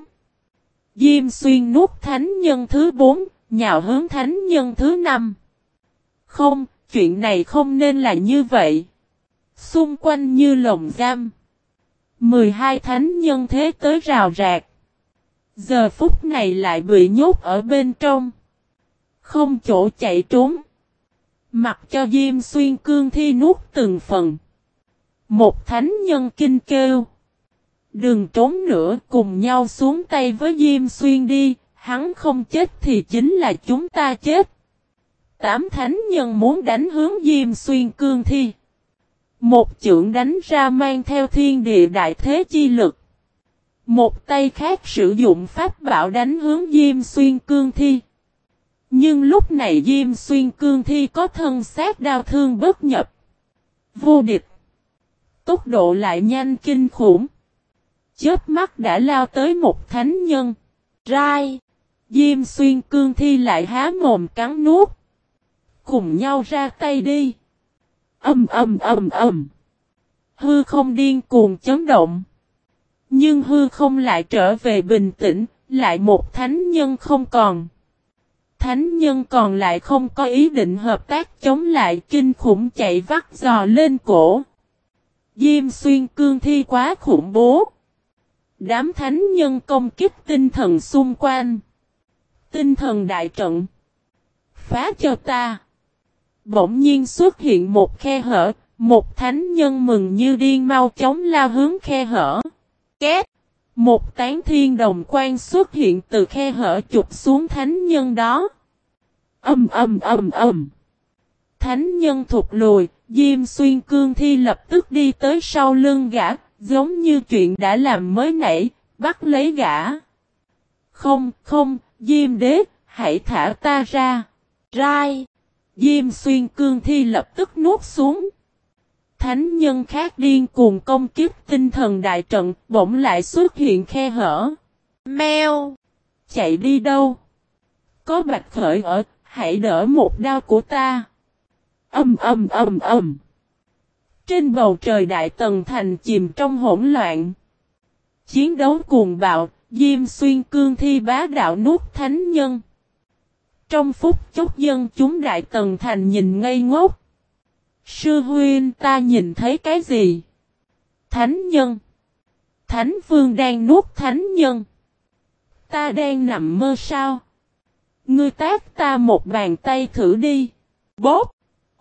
Diêm xuyên nuốt thánh nhân thứ bốn, nhào hướng thánh nhân thứ năm. Không, chuyện này không nên là như vậy. Xung quanh như lồng giam. 12 thánh nhân thế tới rào rạc. Giờ phút này lại bị nhốt ở bên trong. Không chỗ chạy trốn. Mặc cho Diêm Xuyên cương thi nuốt từng phần. Một thánh nhân kinh kêu. Đừng trốn nữa, cùng nhau xuống tay với Diêm Xuyên đi. Hắn không chết thì chính là chúng ta chết. Tám thánh nhân muốn đánh hướng Diêm Xuyên cương thi. Một chưởng đánh ra mang theo thiên địa đại thế chi lực. Một tay khác sử dụng pháp bảo đánh hướng Diêm Xuyên cương thi. Nhưng lúc này Diêm Xuyên cương thi có thân xác đau thương bất nhập. Vô địch. Tốc độ lại nhanh kinh khủng. Chớp mắt đã lao tới một thánh nhân. Rai. Diêm Xuyên cương thi lại há mồm cắn nuốt. Cùng nhau ra tay đi. Âm âm âm âm. Hư không điên cuồng chấn động. Nhưng hư không lại trở về bình tĩnh, lại một thánh nhân không còn. Thánh nhân còn lại không có ý định hợp tác chống lại kinh khủng chạy vắt giò lên cổ. Diêm xuyên cương thi quá khủng bố. Đám thánh nhân công kích tinh thần xung quanh. Tinh thần đại trận. Phá cho ta. Bỗng nhiên xuất hiện một khe hở, một thánh nhân mừng như điên mau chóng lao hướng khe hở. Két! Một tán thiên đồng quan xuất hiện từ khe hở chụp xuống thánh nhân đó. Âm âm âm âm. Thánh nhân thụt lùi, Diêm Xuyên Cương Thi lập tức đi tới sau lưng gã, giống như chuyện đã làm mới nãy, bắt lấy gã. Không, không, Diêm Đế, hãy thả ta ra. Rai. Diêm Xuyên Cương Thi lập tức nuốt xuống. Thánh nhân khác điên cuồng công kiếp tinh thần đại trận, bỗng lại xuất hiện khe hở. Mèo! Chạy đi đâu? Có bạch khởi ở, hãy đỡ một đao của ta. Âm âm âm âm. Trên bầu trời đại tần thành chìm trong hỗn loạn. Chiến đấu cuồng bạo, Diêm xuyên cương thi bá đạo nuốt thánh nhân. Trong phút chốc dân chúng đại tần thành nhìn ngây ngốc. Sư huynh ta nhìn thấy cái gì? Thánh nhân. Thánh vương đang nuốt thánh nhân. Ta đang nằm mơ sao? Ngươi tác ta một bàn tay thử đi. Bốp.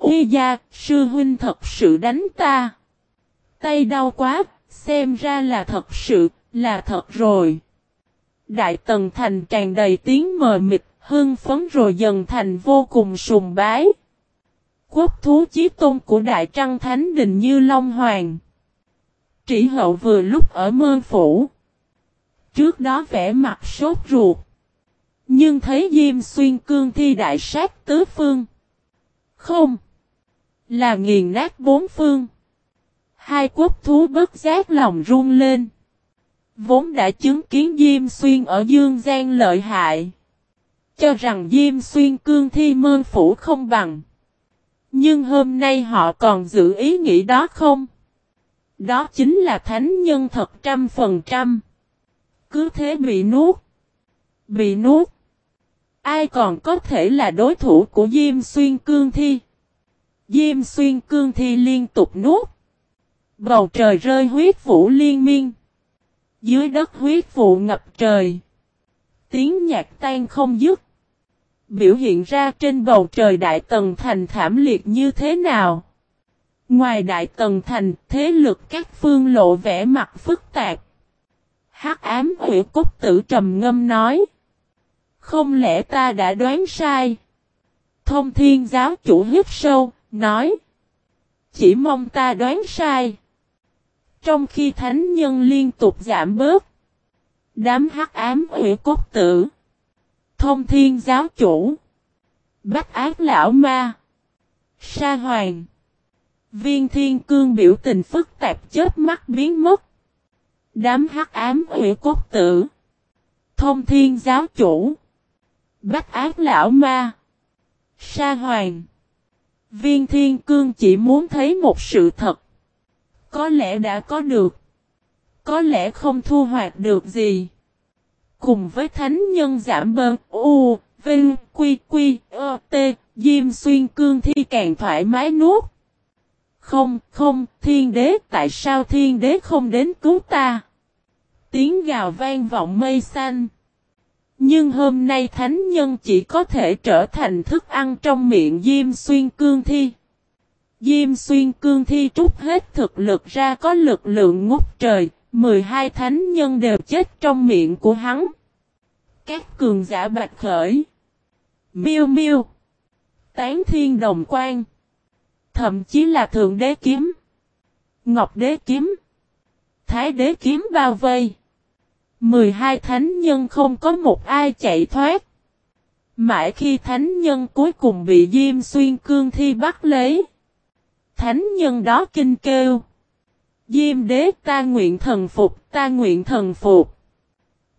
Uy gia, sư huynh thật sự đánh ta. Tay đau quá, xem ra là thật sự, là thật rồi. Đại tần thành tràn đầy tiếng mờ mịt, hưng phấn rồi dần thành vô cùng sùng bái. Quốc thú chí tôn của Đại Trăng Thánh Đình như Long Hoàng. Trĩ hậu vừa lúc ở mơ phủ. Trước đó vẽ mặt sốt ruột. Nhưng thấy Diêm Xuyên cương thi đại sát tứ phương. Không. Là nghiền nát bốn phương. Hai quốc thú bất giác lòng run lên. Vốn đã chứng kiến Diêm Xuyên ở Dương Giang lợi hại. Cho rằng Diêm Xuyên cương thi mơn phủ không bằng. Nhưng hôm nay họ còn giữ ý nghĩ đó không? Đó chính là thánh nhân thật trăm phần trăm. Cứ thế bị nuốt. Bị nuốt. Ai còn có thể là đối thủ của Diêm Xuyên Cương Thi? Diêm Xuyên Cương Thi liên tục nuốt. Bầu trời rơi huyết vũ liên miên. Dưới đất huyết vụ ngập trời. Tiếng nhạc tan không dứt. Biểu hiện ra trên bầu trời Đại Tần Thành thảm liệt như thế nào? Ngoài Đại Tần Thành, thế lực các phương lộ vẻ mặt phức tạp. Hắc ám hủy cốt tử trầm ngâm nói. Không lẽ ta đã đoán sai? Thông thiên giáo chủ hít sâu, nói. Chỉ mong ta đoán sai. Trong khi thánh nhân liên tục giảm bớt. Đám hắc ám hủy cốt tử. Thông thiên giáo chủ. Bách ác lão ma. Sa hoàng. Viên thiên cương biểu tình phức tạp chết mắt biến mất. Đám hắc ám hủy cốt tử. Thông thiên giáo chủ. Bách ác lão ma. Sa hoàng. Viên thiên cương chỉ muốn thấy một sự thật. Có lẽ đã có được. Có lẽ không thu hoạch được gì. Cùng với thánh nhân giảm bơn u, vinh, quy, quy, ơ, t, diêm xuyên cương thi càng thoải mái nuốt. Không, không, thiên đế, tại sao thiên đế không đến cứu ta? Tiếng gào vang vọng mây xanh. Nhưng hôm nay thánh nhân chỉ có thể trở thành thức ăn trong miệng Diêm Xuyên Cương Thi. Diêm Xuyên Cương Thi trút hết thực lực ra có lực lượng ngút trời, 12 thánh nhân đều chết trong miệng của hắn. Các cường giả bạch khởi. Miêu miêu. Tán thiên đồng quan. Thậm chí là thượng đế kiếm. Ngọc đế kiếm. Thái đế kiếm bao vây. 12 thánh nhân không có một ai chạy thoát. Mãi khi thánh nhân cuối cùng bị Diêm Xuyên Cương Thi bắt lấy. Thánh nhân đó kinh kêu. Diêm đế ta nguyện thần phục, ta nguyện thần phục.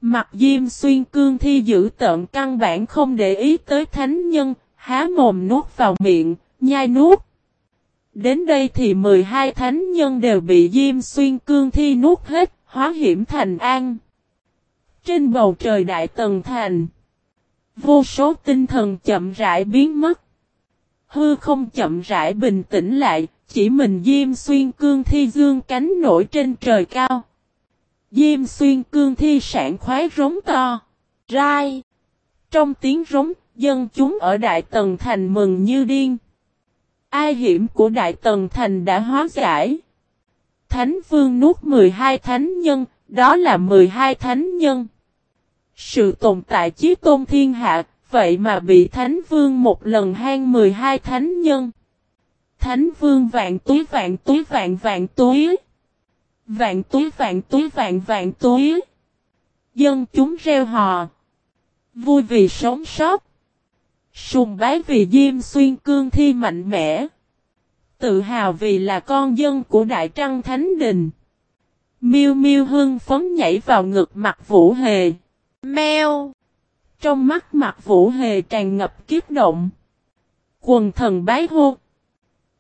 Mặt Diêm Xuyên Cương Thi giữ tợn căn bản không để ý tới thánh nhân, há mồm nuốt vào miệng, nhai nuốt. Đến đây thì 12 thánh nhân đều bị Diêm Xuyên Cương Thi nuốt hết, hóa hiểm thành an. Trên bầu trời đại tầng thành. Vô số tinh thần chậm rãi biến mất. Hư không chậm rãi bình tĩnh lại, chỉ mình Diêm Xuyên Cương Thi dương cánh nổi trên trời cao. Diêm Xuyên Cương Thi sản khoái rống to. Rai. Trong tiếng rống, dân chúng ở Đại Tần Thành mừng như điên. Ai hiểm của Đại Tần Thành đã hóa giải. Thánh Vương nuốt 12 thánh nhân, đó là 12 thánh nhân. Sự tồn tại chí tôn thiên hạ, vậy mà bị Thánh Vương một lần hang 12 thánh nhân. Thánh Vương vạn túi vạn túi vạn vạn túi. Vạn túi vạn túi vạn vạn túi. Dân chúng reo hò. Vui vì sống sót. Sùng bái vì Diêm Xuyên Cương Thi mạnh mẽ. Tự hào vì là con dân của Đại Trăng Thánh Đình. Miêu miêu hưng phấn nhảy vào ngực mặt Vũ Hề. Mèo. Trong mắt mặt Vũ Hề tràn ngập kiếp động. Quần thần bái hô.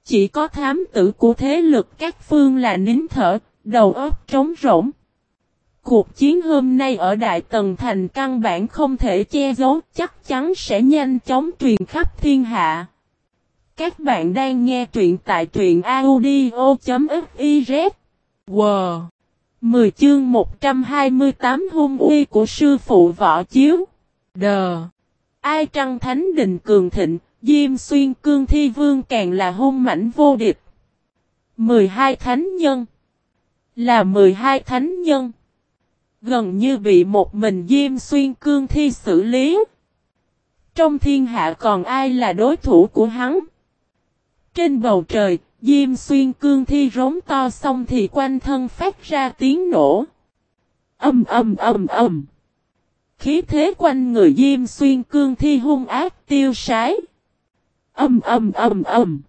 Chỉ có thám tử của thế lực các phương là nín thở, đầu óc trống rỗng. Cuộc chiến hôm nay ở Đại Tần Thành căn bản không thể che giấu, chắc chắn sẽ nhanh chóng truyền khắp thiên hạ. Các bạn đang nghe truyện tại truyện audio.fif. Wow! 10 chương 128 hung uy của sư phụ võ chiếu. Đờ! Ai trăng thánh đình cường thịnh, Diêm xuyên cương thi vương càng là hung mảnh vô địch. 12 thánh nhân. Là 12 thánh nhân. Gần như bị một mình Diêm xuyên cương thi xử lý. Trong thiên hạ còn ai là đối thủ của hắn? Trên bầu trời, Diêm xuyên cương thi rống to xong thì quanh thân phát ra tiếng nổ. Âm âm âm âm. Khí thế quanh người Diêm xuyên cương thi hung ác tiêu sái. Âm âm âm âm.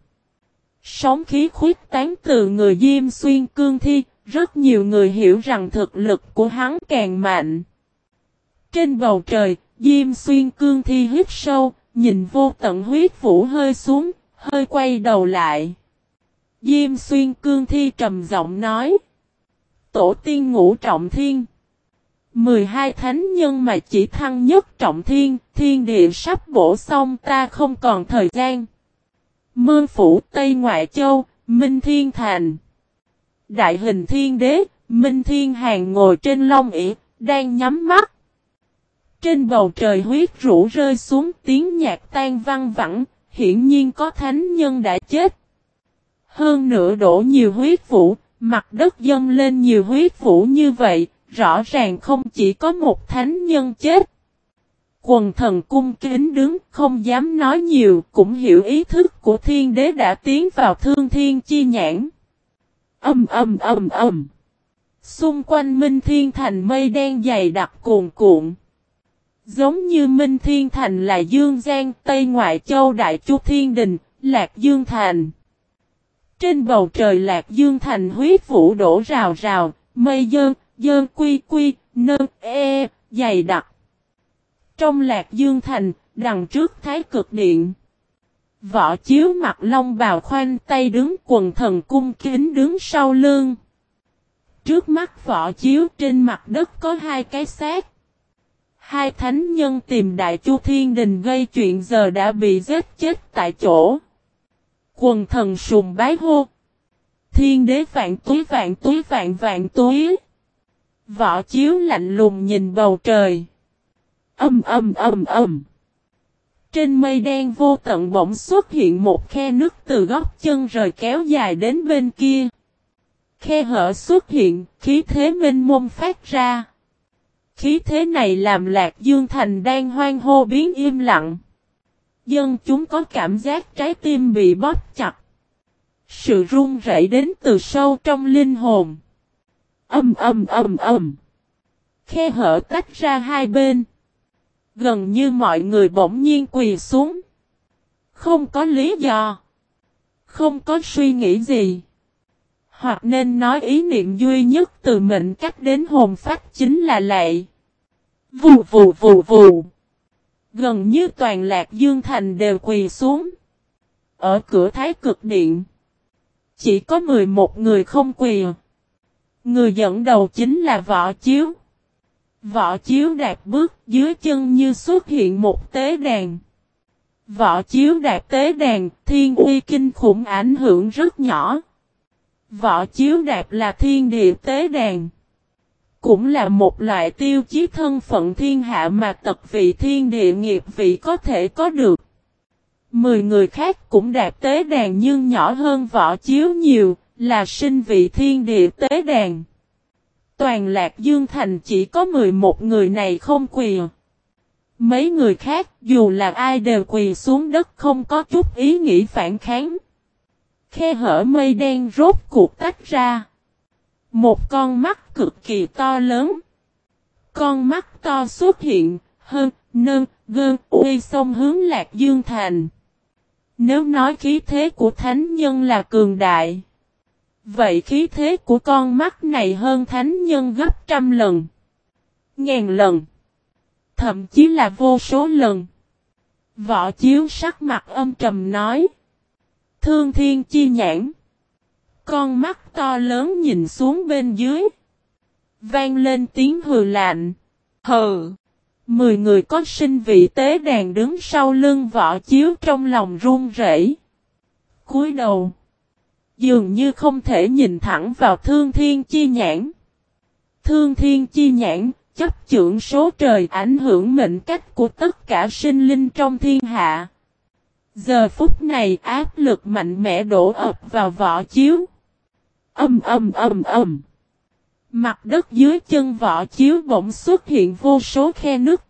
Sóng khí khuyết tán từ người Diêm xuyên cương thi, rất nhiều người hiểu rằng thực lực của hắn càng mạnh. Trên bầu trời, Diêm xuyên cương thi hít sâu, nhìn vô tận huyết vũ hơi xuống, hơi quay đầu lại. Diêm xuyên cương thi trầm giọng nói. Tổ tiên ngũ trọng thiên. 12 thánh nhân mà chỉ thăng nhất trọng thiên, thiên địa sắp bổ xong ta không còn thời gian. Mương phủ Tây Ngoại Châu, Minh Thiên Thành. Đại hình thiên đế, Minh Thiên Hàng ngồi trên long ỉ, đang nhắm mắt. Trên bầu trời huyết rũ rơi xuống tiếng nhạc tan văng vẳng, hiển nhiên có thánh nhân đã chết. Hơn nữa đổ nhiều huyết vũ, mặt đất dâng lên nhiều huyết vũ như vậy, rõ ràng không chỉ có một thánh nhân chết. Quần thần cung kính đứng không dám nói nhiều cũng hiểu ý thức của thiên đế đã tiến vào thương thiên chi nhãn. Âm âm âm âm. Xung quanh Minh Thiên Thành mây đen dày đặc cuồn cuộn. Giống như Minh Thiên Thành là Dương Giang, Tây Ngoại Châu Đại Chu Thiên Đình, Lạc Dương Thành. Trên bầu trời Lạc Dương Thành huyết vũ đổ rào rào, mây dơn, dơn quy quy, nơ, e, dày đặc. Trong Lạc Dương Thành, đằng trước Thái Cực Điện. Võ chiếu mặt long bào khoanh tay đứng quần thần cung kính đứng sau lưng. Trước mắt võ chiếu trên mặt đất có hai cái xác. Hai thánh nhân tìm Đại Chu Thiên Đình gây chuyện giờ đã bị giết chết tại chỗ. Quần thần sùng bái hô. Thiên đế vạn túi vạn túi vạn vạn túi. Võ chiếu lạnh lùng nhìn bầu trời. Âm âm âm âm. Trên mây đen vô tận bỗng xuất hiện một khe nước từ góc chân rời kéo dài đến bên kia. Khe hở xuất hiện, khí thế minh mông phát ra. Khí thế này làm Lạc Dương Thành đang hoang hô biến im lặng. Dân chúng có cảm giác trái tim bị bóp chặt. Sự run rẩy đến từ sâu trong linh hồn. Âm âm âm âm. Khe hở tách ra hai bên. Gần như mọi người bỗng nhiên quỳ xuống. Không có lý do. Không có suy nghĩ gì. Hoặc nên nói ý niệm duy nhất từ mệnh cách đến hồn phát chính là lệ. Vù vù vù vù. Gần như toàn lạc Dương Thành đều quỳ xuống. Ở cửa Thái Cực Điện. Chỉ có 11 người không quỳ. Người dẫn đầu chính là Võ Chiếu. Võ Chiếu đạp bước dưới chân như xuất hiện một tế đàn. Võ Chiếu đạp tế đàn, thiên uy kinh khủng ảnh hưởng rất nhỏ. Võ Chiếu đạp là thiên địa tế đàn. Cũng là một loại tiêu chí thân phận thiên hạ mà tật vị thiên địa nghiệp vị có thể có được. Mười người khác cũng đạt tế đàn nhưng nhỏ hơn võ chiếu nhiều, là sinh vị thiên địa tế đàn. Toàn lạc dương thành chỉ có 11 người này không quỳ. Mấy người khác dù là ai đều quỳ xuống đất không có chút ý nghĩ phản kháng. Khe hở mây đen rốt cuộc tách ra. Một con mắt cực kỳ to lớn. Con mắt to xuất hiện, hơn, nâng, gơn, uy sông hướng lạc dương thành. Nếu nói khí thế của thánh nhân là cường đại. Vậy khí thế của con mắt này hơn thánh nhân gấp trăm lần. Ngàn lần. Thậm chí là vô số lần. Võ chiếu sắc mặt âm trầm nói. Thương thiên chi nhãn. Con mắt to lớn nhìn xuống bên dưới. Vang lên tiếng hừ lạnh. Hừ. Mười người có sinh vị tế đàn đứng sau lưng võ chiếu trong lòng run rẩy. cúi đầu. Dường như không thể nhìn thẳng vào thương thiên chi nhãn. Thương thiên chi nhãn, chấp trưởng số trời ảnh hưởng mệnh cách của tất cả sinh linh trong thiên hạ. Giờ phút này áp lực mạnh mẽ đổ ập vào võ chiếu. Âm âm âm âm. Mặt đất dưới chân võ chiếu bỗng xuất hiện vô số khe nứt.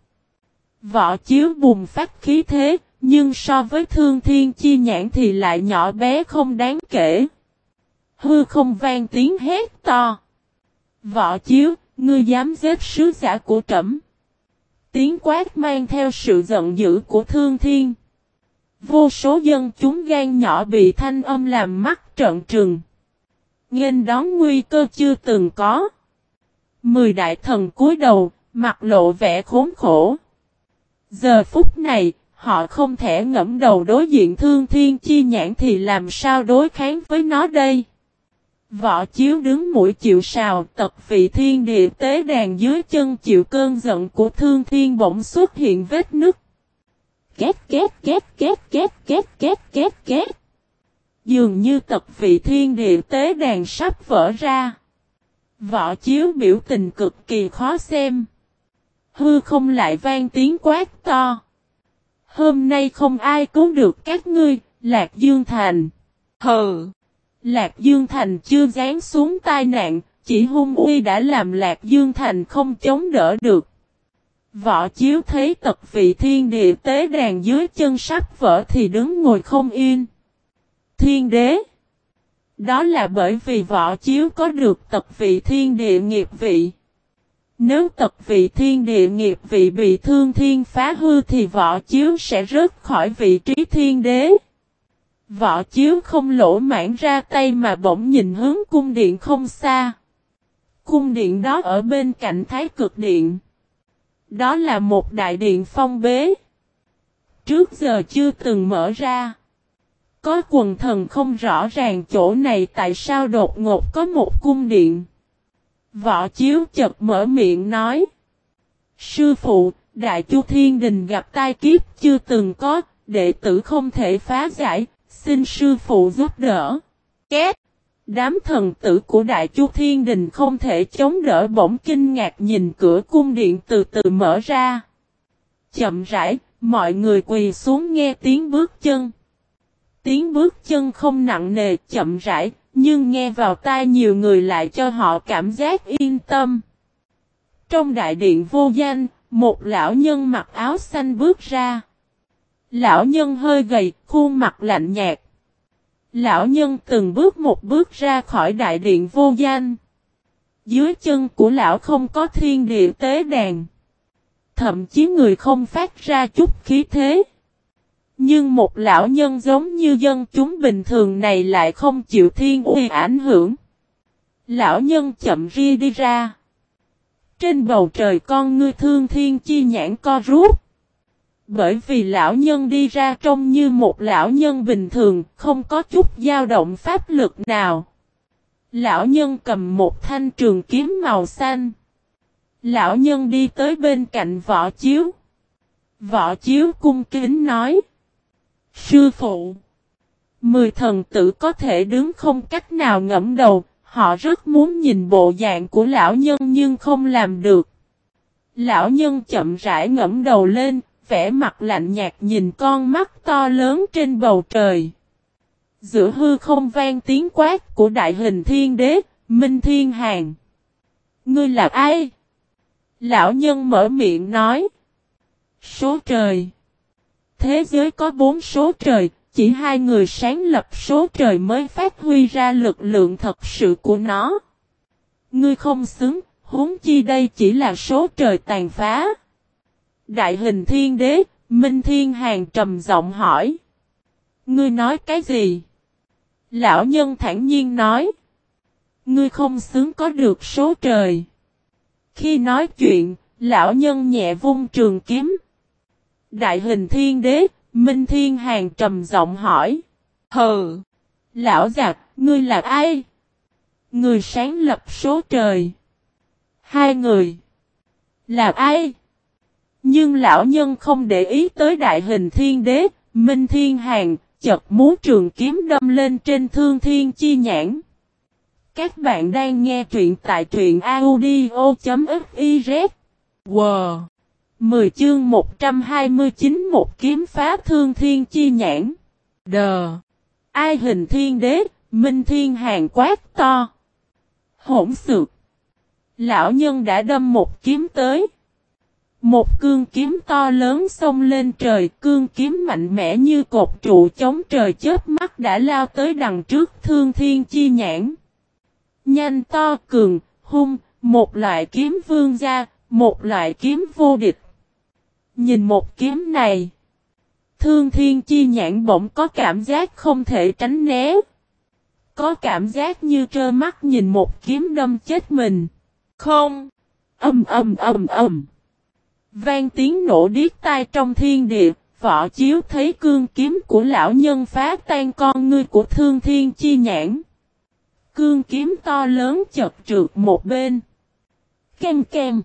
Võ chiếu bùng phát khí thế, nhưng so với thương thiên chi nhãn thì lại nhỏ bé không đáng kể. Hư không vang tiếng hét to. Võ chiếu, ngươi dám giết sứ giả của trẫm. Tiếng quát mang theo sự giận dữ của thương thiên. Vô số dân chúng gan nhỏ bị thanh âm làm mắt trợn trừng. Nghênh đón nguy cơ chưa từng có. Mười đại thần cúi đầu, mặt lộ vẻ khốn khổ. Giờ phút này, họ không thể ngẫm đầu đối diện thương thiên chi nhãn thì làm sao đối kháng với nó đây. Võ chiếu đứng mũi chịu sào tật vị thiên địa tế đàn dưới chân chịu cơn giận của thương thiên bỗng xuất hiện vết nứt. Két két két két két két két két két. Dường như tật vị thiên địa tế đàn sắp vỡ ra. Võ chiếu biểu tình cực kỳ khó xem. Hư không lại vang tiếng quát to. Hôm nay không ai cứu được các ngươi, Lạc Dương Thành. Hừ! Lạc Dương Thành chưa dán xuống tai nạn, chỉ hung uy đã làm Lạc Dương Thành không chống đỡ được. Võ chiếu thấy tật vị thiên địa tế đàn dưới chân sắp vỡ thì đứng ngồi không yên. Thiên đế Đó là bởi vì võ chiếu có được tật vị thiên địa nghiệp vị. Nếu tật vị thiên địa nghiệp vị bị thương thiên phá hư thì võ chiếu sẽ rớt khỏi vị trí thiên đế. Võ chiếu không lỗ mãn ra tay mà bỗng nhìn hướng cung điện không xa. Cung điện đó ở bên cạnh thái cực điện. Đó là một đại điện phong bế. Trước giờ chưa từng mở ra. Có quần thần không rõ ràng chỗ này tại sao đột ngột có một cung điện. Võ chiếu chật mở miệng nói. Sư phụ, Đại Chu Thiên Đình gặp tai kiếp chưa từng có, đệ tử không thể phá giải, xin sư phụ giúp đỡ. Két! Đám thần tử của Đại Chu Thiên Đình không thể chống đỡ bỗng kinh ngạc nhìn cửa cung điện từ từ mở ra. Chậm rãi, mọi người quỳ xuống nghe tiếng bước chân. Tiếng bước chân không nặng nề chậm rãi, nhưng nghe vào tai nhiều người lại cho họ cảm giác yên tâm. Trong đại điện vô danh, một lão nhân mặc áo xanh bước ra. Lão nhân hơi gầy, khuôn mặt lạnh nhạt. Lão nhân từng bước một bước ra khỏi đại điện vô danh. Dưới chân của lão không có thiên địa tế đàn. Thậm chí người không phát ra chút khí thế. Nhưng một lão nhân giống như dân chúng bình thường này lại không chịu thiên uy ảnh hưởng. Lão nhân chậm ri đi ra. Trên bầu trời con ngươi thương thiên chi nhãn co rút. Bởi vì lão nhân đi ra trông như một lão nhân bình thường, không có chút dao động pháp lực nào. Lão nhân cầm một thanh trường kiếm màu xanh. Lão nhân đi tới bên cạnh võ chiếu. Võ chiếu cung kính nói. Sư phụ. Mười thần tử có thể đứng không cách nào ngẫm đầu, họ rất muốn nhìn bộ dạng của lão nhân nhưng không làm được. Lão nhân chậm rãi ngẫm đầu lên, vẻ mặt lạnh nhạt nhìn con mắt to lớn trên bầu trời. Giữa hư không vang tiếng quát của đại hình thiên đế, Minh Thiên Hàng. Ngươi là ai? Lão nhân mở miệng nói. Số trời. Thế giới có bốn số trời, chỉ hai người sáng lập số trời mới phát huy ra lực lượng thật sự của nó. Ngươi không xứng, huống chi đây chỉ là số trời tàn phá. Đại hình thiên đế, Minh Thiên Hàng trầm giọng hỏi. Ngươi nói cái gì? Lão nhân thản nhiên nói. Ngươi không xứng có được số trời. Khi nói chuyện, lão nhân nhẹ vung trường kiếm. Đại hình thiên đế, Minh Thiên Hàng trầm giọng hỏi. Hừ! Lão giặc, ngươi là ai? Người sáng lập số trời. Hai người. Là ai? Nhưng lão nhân không để ý tới đại hình thiên đế, Minh Thiên Hàng, chật muốn trường kiếm đâm lên trên thương thiên chi nhãn. Các bạn đang nghe truyện tại truyện audio.fif. Wow! 10 chương 129 một kiếm phá thương thiên chi nhãn. Đờ! Ai hình thiên đế, Minh Thiên Hàng quát to. Hỗn sự Lão nhân đã đâm một kiếm tới. Một cương kiếm to lớn xông lên trời, cương kiếm mạnh mẽ như cột trụ chống trời chết mắt đã lao tới đằng trước thương thiên chi nhãn. Nhanh to cường, hung, một loại kiếm vương gia, một loại kiếm vô địch. Nhìn một kiếm này, thương thiên chi nhãn bỗng có cảm giác không thể tránh né. Có cảm giác như trơ mắt nhìn một kiếm đâm chết mình. Không! Âm âm âm âm! Vang tiếng nổ điếc tai trong thiên địa, võ chiếu thấy cương kiếm của lão nhân phá tan con ngươi của thương thiên chi nhãn. Cương kiếm to lớn chật trượt một bên. Kem kem.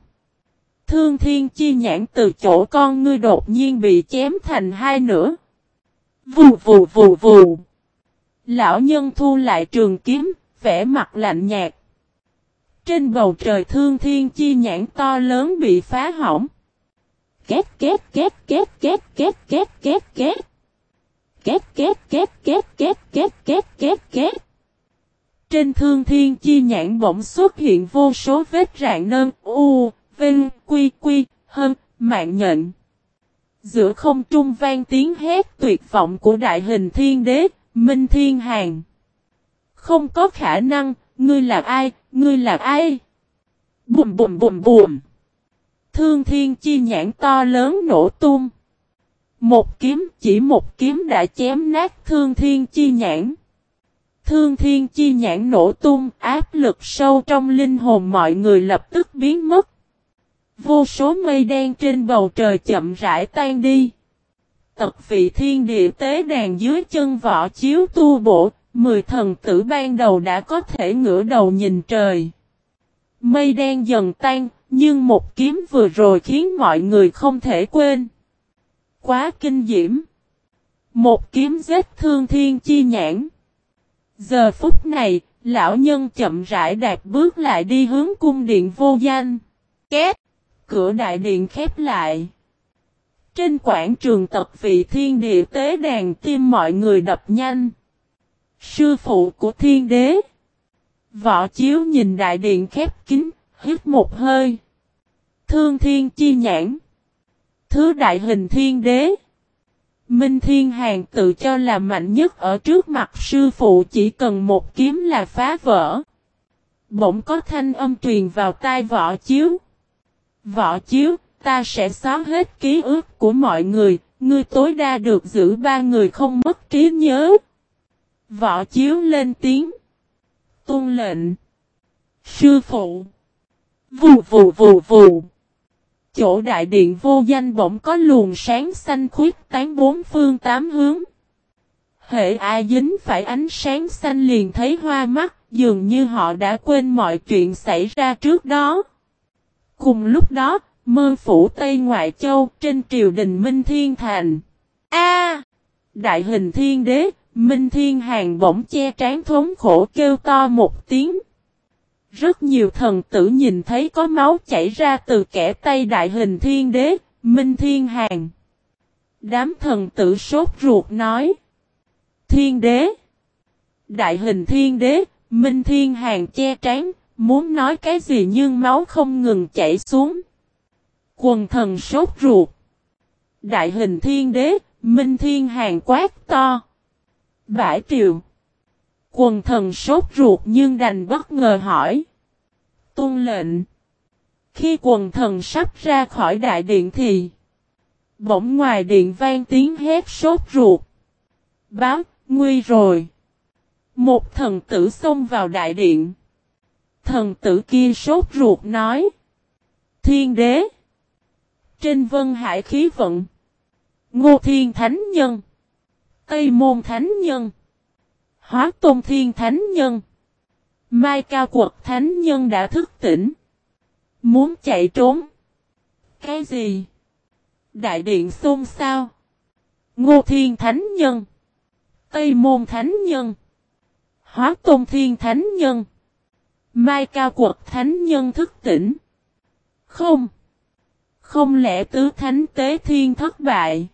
Thương thiên chi nhãn từ chỗ con ngươi đột nhiên bị chém thành hai nửa. Vù vù vù vù. Lão nhân thu lại trường kiếm, vẽ mặt lạnh nhạt. Trên bầu trời thương thiên chi nhãn to lớn bị phá hỏng. Két két két két két két két két két. Két két két két két két két két két. Trên thương thiên chi nhãn bỗng xuất hiện vô số vết rạn nơn u, vinh, quy quy, hơn, mạng nhận. Giữa không trung vang tiếng hét tuyệt vọng của đại hình thiên đế, Minh Thiên Hàng. Không có khả năng, ngươi là ai, ngươi là ai? Bùm bùm bùm bùm. Thương thiên chi nhãn to lớn nổ tung. Một kiếm chỉ một kiếm đã chém nát thương thiên chi nhãn. Thương thiên chi nhãn nổ tung áp lực sâu trong linh hồn mọi người lập tức biến mất. Vô số mây đen trên bầu trời chậm rãi tan đi. Tật vị thiên địa tế đàn dưới chân võ chiếu tu bộ, mười thần tử ban đầu đã có thể ngửa đầu nhìn trời. Mây đen dần tan, nhưng một kiếm vừa rồi khiến mọi người không thể quên. Quá kinh diễm. Một kiếm giết thương thiên chi nhãn. Giờ phút này, lão nhân chậm rãi đạt bước lại đi hướng cung điện vô danh. Két! Cửa đại điện khép lại. Trên quảng trường tập vị thiên địa tế đàn tim mọi người đập nhanh. Sư phụ của thiên đế. Võ chiếu nhìn đại điện khép kín, hít một hơi. Thương thiên chi nhãn. Thứ đại hình thiên đế. Minh Thiên Hàng tự cho là mạnh nhất ở trước mặt sư phụ chỉ cần một kiếm là phá vỡ. Bỗng có thanh âm truyền vào tai võ chiếu. Võ chiếu, ta sẽ xóa hết ký ức của mọi người, ngươi tối đa được giữ ba người không mất trí nhớ. Võ chiếu lên tiếng. Tôn lệnh. Sư phụ. Vù vù vù vù chỗ đại điện vô danh bỗng có luồng sáng xanh khuyết tán bốn phương tám hướng. Hệ ai dính phải ánh sáng xanh liền thấy hoa mắt, dường như họ đã quên mọi chuyện xảy ra trước đó. Cùng lúc đó, mơ phủ Tây Ngoại Châu trên triều đình Minh Thiên Thành. A! đại hình thiên đế, Minh Thiên Hàng bỗng che trán thống khổ kêu to một tiếng. Rất nhiều thần tử nhìn thấy có máu chảy ra từ kẻ tay đại hình thiên đế, Minh Thiên Hàng. Đám thần tử sốt ruột nói. Thiên đế. Đại hình thiên đế, Minh Thiên Hàng che trán, muốn nói cái gì nhưng máu không ngừng chảy xuống. Quần thần sốt ruột. Đại hình thiên đế, Minh Thiên Hàng quát to. Bãi triệu Quần thần sốt ruột nhưng đành bất ngờ hỏi. Tôn lệnh. Khi quần thần sắp ra khỏi đại điện thì. Bỗng ngoài điện vang tiếng hét sốt ruột. Báo, nguy rồi. Một thần tử xông vào đại điện. Thần tử kia sốt ruột nói. Thiên đế. Trên vân hải khí vận. Ngô Thiên Thánh Nhân. Tây Môn Thánh Nhân. Hóa Tôn Thiên Thánh Nhân. Mai Cao Quật Thánh Nhân đã thức tỉnh. Muốn chạy trốn. Cái gì? Đại điện xôn xao. Ngô Thiên Thánh Nhân. Tây Môn Thánh Nhân. Hóa Tôn Thiên Thánh Nhân. Mai Cao Quật Thánh Nhân thức tỉnh. Không. Không lẽ tứ thánh tế thiên thất bại?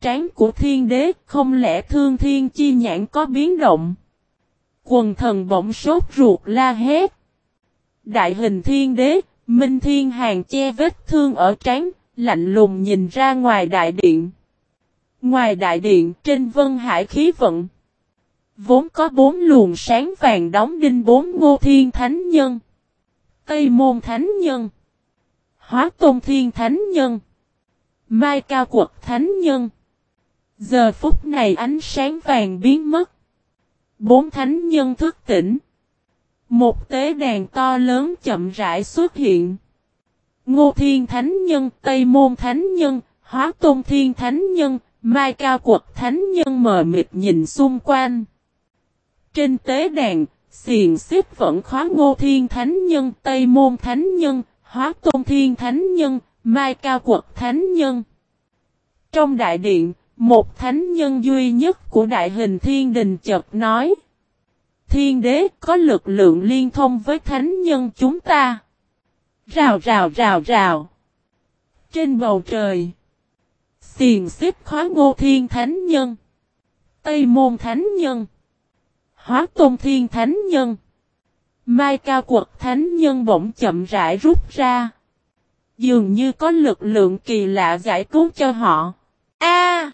Trán của thiên đế không lẽ thương thiên chi nhãn có biến động? Quần thần bỗng sốt ruột la hét. Đại hình thiên đế, Minh Thiên Hàng che vết thương ở trán, lạnh lùng nhìn ra ngoài đại điện. Ngoài đại điện trên vân hải khí vận. Vốn có bốn luồng sáng vàng đóng đinh bốn ngô thiên thánh nhân. Tây môn thánh nhân. Hóa tôn thiên thánh nhân. Mai cao quật thánh nhân. Giờ phút này ánh sáng vàng biến mất. Bốn thánh nhân thức tỉnh. Một tế đàn to lớn chậm rãi xuất hiện. Ngô Thiên Thánh Nhân, Tây Môn Thánh Nhân, Hóa Tôn Thiên Thánh Nhân, Mai Cao Quật Thánh Nhân mờ mịt nhìn xung quanh. Trên tế đàn, xiền xếp vẫn khóa Ngô Thiên Thánh Nhân, Tây Môn Thánh Nhân, Hóa Tôn Thiên Thánh Nhân, Mai Cao Quật Thánh Nhân. Trong đại điện, một thánh nhân duy nhất của đại hình thiên đình chợt nói. Thiên đế có lực lượng liên thông với thánh nhân chúng ta. Rào rào rào rào. Trên bầu trời. Xiền xếp khóa ngô thiên thánh nhân. Tây môn thánh nhân. Hóa tôn thiên thánh nhân. Mai cao quật thánh nhân bỗng chậm rãi rút ra. Dường như có lực lượng kỳ lạ giải cứu cho họ. A,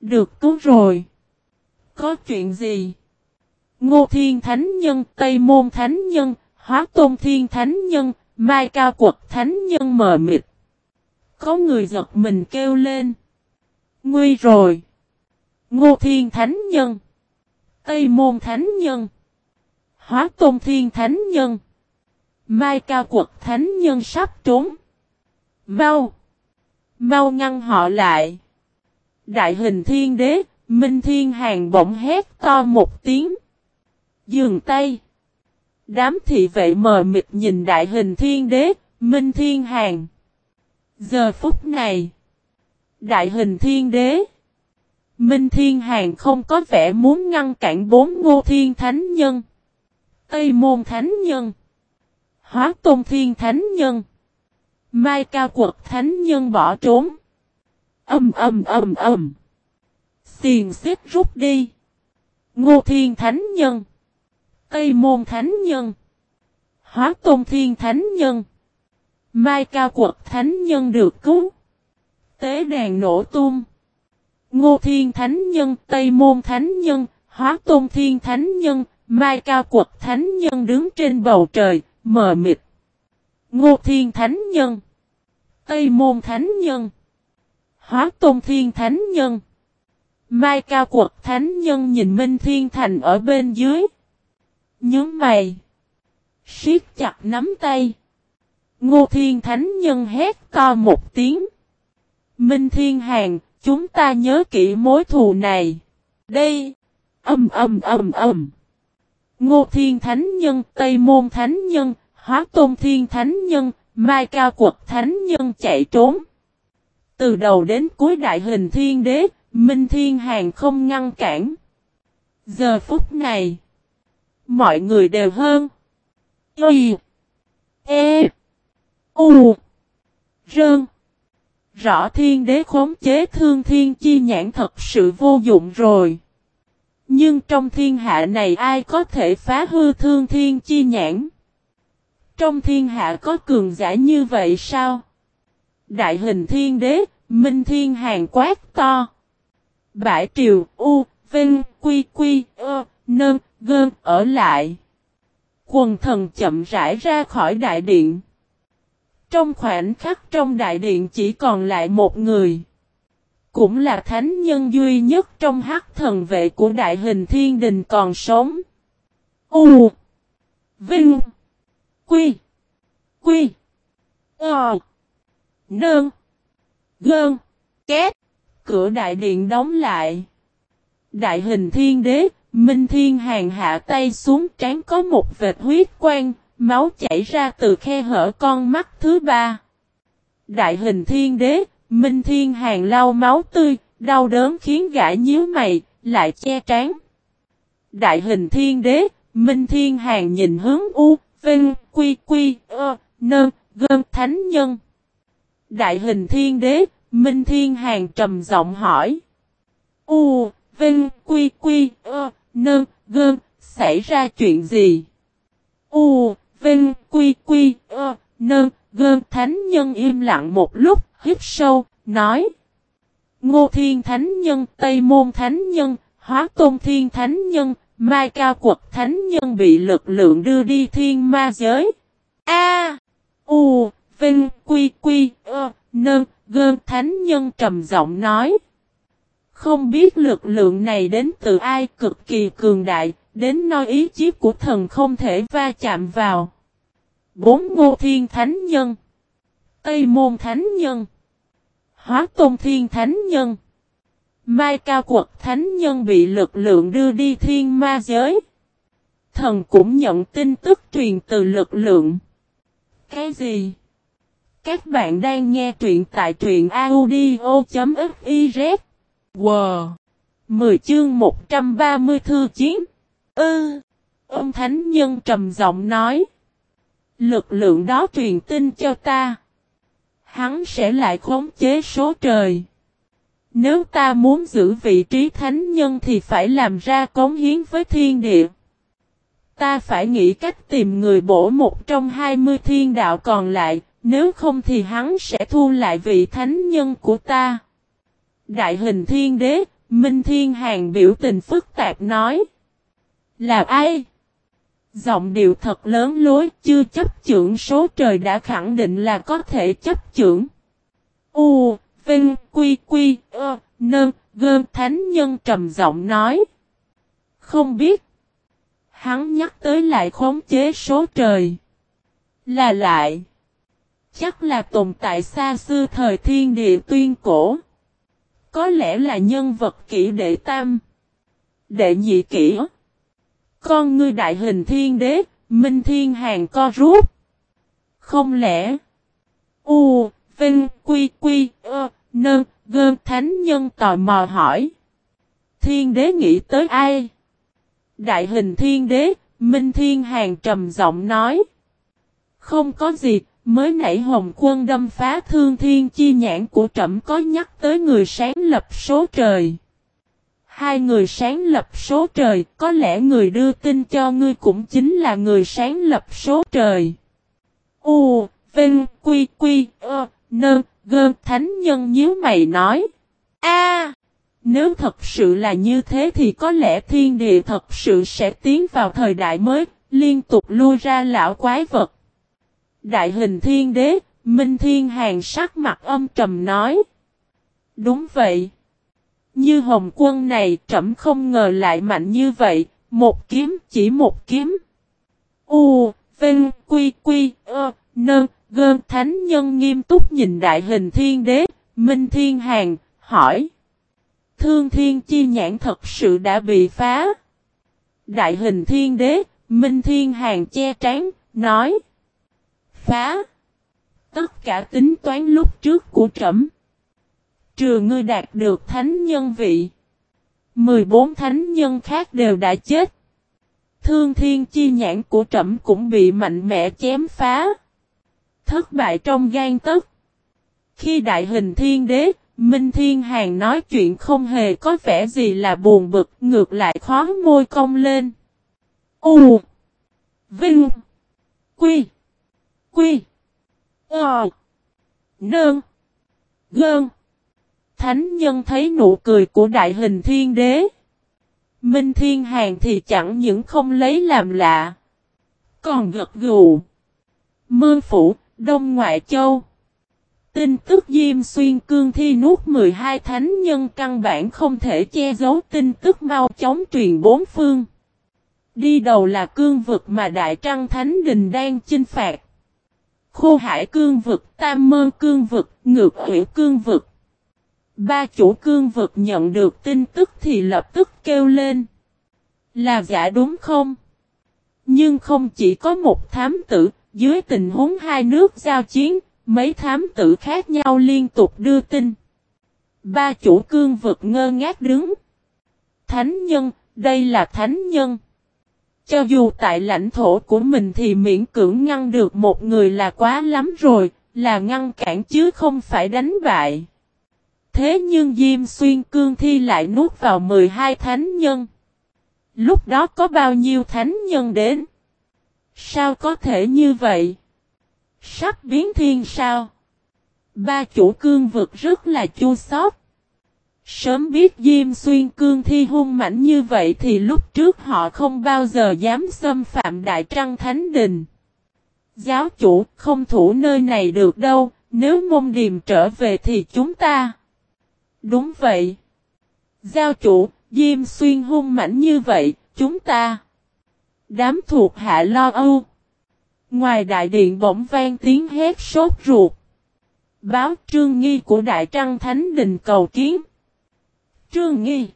Được cứu rồi. Có chuyện gì? Ngô Thiên Thánh Nhân, Tây Môn Thánh Nhân, Hóa Tôn Thiên Thánh Nhân, Mai Cao Quật Thánh Nhân mờ mịt. Có người giật mình kêu lên. Nguy rồi. Ngô Thiên Thánh Nhân. Tây Môn Thánh Nhân. Hóa Tôn Thiên Thánh Nhân. Mai Cao Quật Thánh Nhân sắp trốn. Mau. Mau ngăn họ lại. Đại hình thiên đế, Minh Thiên Hàng bỗng hét to một tiếng. Dường tay. Đám thị vệ mờ mịt nhìn đại hình thiên đế, Minh Thiên Hàng. Giờ phút này. Đại hình thiên đế. Minh Thiên Hàng không có vẻ muốn ngăn cản bốn ngô thiên thánh nhân. Tây môn thánh nhân. Hóa tôn thiên thánh nhân. Mai cao quật thánh nhân bỏ trốn. Âm âm âm âm. Xiền xếp rút đi. Ngô thiên thánh nhân. Tây môn thánh nhân. Hóa tôn thiên thánh nhân. Mai cao quật thánh nhân được cứu. Tế đàn nổ tung. Ngô thiên thánh nhân, Tây môn thánh nhân, hóa tôn thiên thánh nhân, mai cao quật thánh nhân đứng trên bầu trời, mờ mịt. Ngô thiên thánh nhân. Tây môn thánh nhân. Hóa tôn thiên thánh nhân. Mai cao quật thánh nhân nhìn Minh Thiên Thành ở bên dưới. Nhớ mày. siết chặt nắm tay. Ngô Thiên Thánh Nhân hét to một tiếng. Minh Thiên Hàng, chúng ta nhớ kỹ mối thù này. Đây. Âm âm âm âm. Ngô Thiên Thánh Nhân, Tây Môn Thánh Nhân, Hóa Tôn Thiên Thánh Nhân, Mai Cao Quật Thánh Nhân chạy trốn. Từ đầu đến cuối đại hình thiên đế, Minh Thiên Hàng không ngăn cản. Giờ phút này. Mọi người đều hơn. Y. E. U. Rơn. Rõ thiên đế khống chế thương thiên chi nhãn thật sự vô dụng rồi. Nhưng trong thiên hạ này ai có thể phá hư thương thiên chi nhãn? Trong thiên hạ có cường giả như vậy sao? Đại hình thiên đế, minh thiên hàng quát to. Bãi triều, u, vinh, quy quy, ơ, nơn, gơn ở lại. Quần thần chậm rãi ra khỏi đại điện. Trong khoảnh khắc trong đại điện chỉ còn lại một người. Cũng là thánh nhân duy nhất trong hắc thần vệ của đại hình thiên đình còn sống. U Vinh Quy Quy Ờ Nơn Gơn Két Cửa đại điện đóng lại. Đại hình thiên đế Minh Thiên Hàng hạ tay xuống trán có một vệt huyết quang, máu chảy ra từ khe hở con mắt thứ ba. Đại hình thiên đế, Minh Thiên Hàng lau máu tươi, đau đớn khiến gã nhíu mày, lại che trán. Đại hình thiên đế, Minh Thiên Hàng nhìn hướng U, Vinh, Quy, Quy, Ơ, Nơ, Gơm, Thánh Nhân. Đại hình thiên đế, Minh Thiên Hàng trầm giọng hỏi. U, Vinh, Quy, Quy, Ơ, Nơ, Gơm, xảy ra chuyện gì? U, Vinh, Quy, Quy, Ơ, Nơn, gơn thánh nhân im lặng một lúc, hít sâu, nói. Ngô Thiên Thánh Nhân, Tây Môn Thánh Nhân, Hóa Tôn Thiên Thánh Nhân, Mai Cao Quật Thánh Nhân bị lực lượng đưa đi thiên ma giới. A, U, Vinh, Quy, Quy, Ơ, Nơn, Gơn Thánh Nhân trầm giọng nói. Không biết lực lượng này đến từ ai cực kỳ cường đại, đến nói ý chí của thần không thể va chạm vào. Bốn ngô thiên thánh nhân. Tây môn thánh nhân. Hóa tôn thiên thánh nhân. Mai cao quật thánh nhân bị lực lượng đưa đi thiên ma giới. Thần cũng nhận tin tức truyền từ lực lượng. Cái gì? Các bạn đang nghe truyện tại truyện audio.fiz. Wow! 10 chương 130 thư chiến. Ư! ông Thánh Nhân trầm giọng nói. Lực lượng đó truyền tin cho ta. Hắn sẽ lại khống chế số trời. Nếu ta muốn giữ vị trí thánh nhân thì phải làm ra cống hiến với thiên địa. Ta phải nghĩ cách tìm người bổ một trong 20 thiên đạo còn lại, nếu không thì hắn sẽ thu lại vị thánh nhân của ta. Đại hình thiên đế, Minh Thiên Hàng biểu tình phức tạp nói. Là ai? Giọng điệu thật lớn lối chưa chấp trưởng số trời đã khẳng định là có thể chấp trưởng. U, Vinh, Quy, Quy, Ơ, Nơn, Gơn Thánh Nhân trầm giọng nói. Không biết. Hắn nhắc tới lại khống chế số trời. Là lại. Chắc là tồn tại xa xưa thời thiên địa tuyên cổ. Có lẽ là nhân vật kỹ đệ tam. Đệ nhị kỹ. Con ngươi đại hình thiên đế, minh thiên hàng co rút. Không lẽ. U, Vinh, Quy, Quy, Ơ, Nơn, Gơn Thánh Nhân tò mò hỏi. Thiên đế nghĩ tới ai? Đại hình thiên đế, Minh Thiên Hàng trầm giọng nói. Không có gì, mới nãy Hồng Quân đâm phá thương thiên chi nhãn của trẫm có nhắc tới người sáng lập số trời. Hai người sáng lập số trời, có lẽ người đưa tin cho ngươi cũng chính là người sáng lập số trời. U, Vinh, Quy, Quy, Ơ, Nơ, Gơ, Thánh Nhân nhíu mày nói. A, nếu thật sự là như thế thì có lẽ thiên địa thật sự sẽ tiến vào thời đại mới, liên tục lui ra lão quái vật. Đại hình thiên đế, Minh Thiên Hàng sắc mặt âm trầm nói. Đúng vậy. Như hồng quân này trẫm không ngờ lại mạnh như vậy, một kiếm chỉ một kiếm. U, Vinh, Quy, Quy, Ơ, Nơ, Gơn Thánh Nhân nghiêm túc nhìn đại hình thiên đế, Minh Thiên Hàng, hỏi. Thương thiên chi nhãn thật sự đã bị phá. Đại hình thiên đế, Minh Thiên Hàng che trán, nói. Phá. Tất cả tính toán lúc trước của trẫm Trừ ngươi đạt được thánh nhân vị. 14 thánh nhân khác đều đã chết. Thương thiên chi nhãn của trẫm cũng bị mạnh mẽ chém phá. Thất bại trong gan tức. Khi đại hình thiên đế, Minh Thiên Hàng nói chuyện không hề có vẻ gì là buồn bực, ngược lại khó môi cong lên. U Vinh Quy Quy Ờ Nương Gơn Thánh nhân thấy nụ cười của đại hình thiên đế. Minh thiên hàng thì chẳng những không lấy làm lạ. Còn gật gù. Mương phủ, Đông Ngoại Châu. Tin tức Diêm Xuyên Cương Thi nuốt 12 thánh nhân căn bản không thể che giấu tin tức mau chóng truyền bốn phương. Đi đầu là cương vực mà Đại Trăng Thánh Đình đang chinh phạt. Khô Hải Cương Vực, Tam Mơ Cương Vực, Ngược Hủy Cương Vực. Ba chủ cương vực nhận được tin tức thì lập tức kêu lên. Là giả đúng không? Nhưng không chỉ có một thám tử, dưới tình huống hai nước giao chiến, mấy thám tử khác nhau liên tục đưa tin. Ba chủ cương vực ngơ ngác đứng. Thánh nhân, đây là thánh nhân. Cho dù tại lãnh thổ của mình thì miễn cưỡng ngăn được một người là quá lắm rồi, là ngăn cản chứ không phải đánh bại. Thế nhưng Diêm Xuyên Cương Thi lại nuốt vào 12 thánh nhân. Lúc đó có bao nhiêu thánh nhân đến? Sao có thể như vậy? Sắp biến thiên sao? Ba chủ cương vực rất là chua xót. Sớm biết Diêm Xuyên cương thi hung mảnh như vậy thì lúc trước họ không bao giờ dám xâm phạm Đại Trăng Thánh Đình. Giáo chủ không thủ nơi này được đâu, nếu môn điềm trở về thì chúng ta. Đúng vậy. Giao chủ, Diêm Xuyên hung mãnh như vậy, chúng ta. Đám thuộc hạ lo âu. Ngoài đại điện bỗng vang tiếng hét sốt ruột. Báo trương nghi của Đại Trăng Thánh Đình cầu kiến. Trương nghi.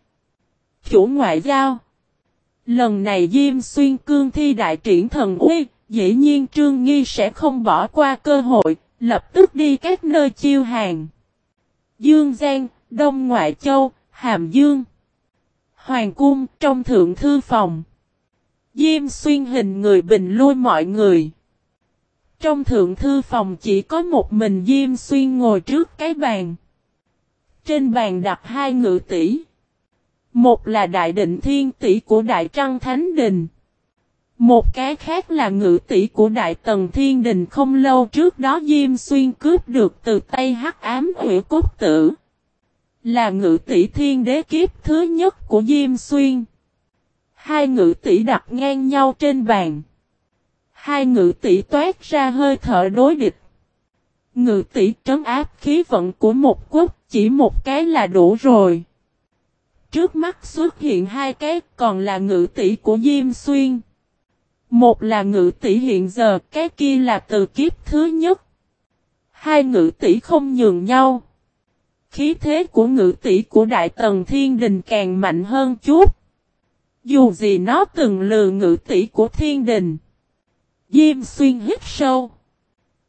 Chủ ngoại giao. Lần này Diêm Xuyên cương thi đại triển thần uy, dĩ nhiên Trương Nghi sẽ không bỏ qua cơ hội, lập tức đi các nơi chiêu hàng. Dương Giang, Đông Ngoại Châu, Hàm Dương. Hoàng cung trong thượng thư phòng. Diêm xuyên hình người bình lui mọi người. Trong thượng thư phòng chỉ có một mình Diêm xuyên ngồi trước cái bàn. Trên bàn đặt hai ngự tỷ. Một là đại định thiên tỷ của Đại Trăng Thánh Đình. Một cái khác là ngự tỷ của Đại Tần Thiên Đình không lâu trước đó Diêm Xuyên cướp được từ tay hắc ám hủy cốt tử. Là ngự tỷ thiên đế kiếp thứ nhất của Diêm Xuyên. Hai ngự tỷ đặt ngang nhau trên bàn. Hai ngự tỷ toát ra hơi thở đối địch. Ngự tỷ trấn áp khí vận của một quốc chỉ một cái là đủ rồi. Trước mắt xuất hiện hai cái còn là ngự tỷ của Diêm Xuyên. Một là ngự tỷ hiện giờ, cái kia là từ kiếp thứ nhất. Hai ngự tỷ không nhường nhau. Khí thế của ngự tỷ của Đại Tần Thiên Đình càng mạnh hơn chút. Dù gì nó từng lừa ngự tỷ của Thiên Đình. Diêm Xuyên hít sâu.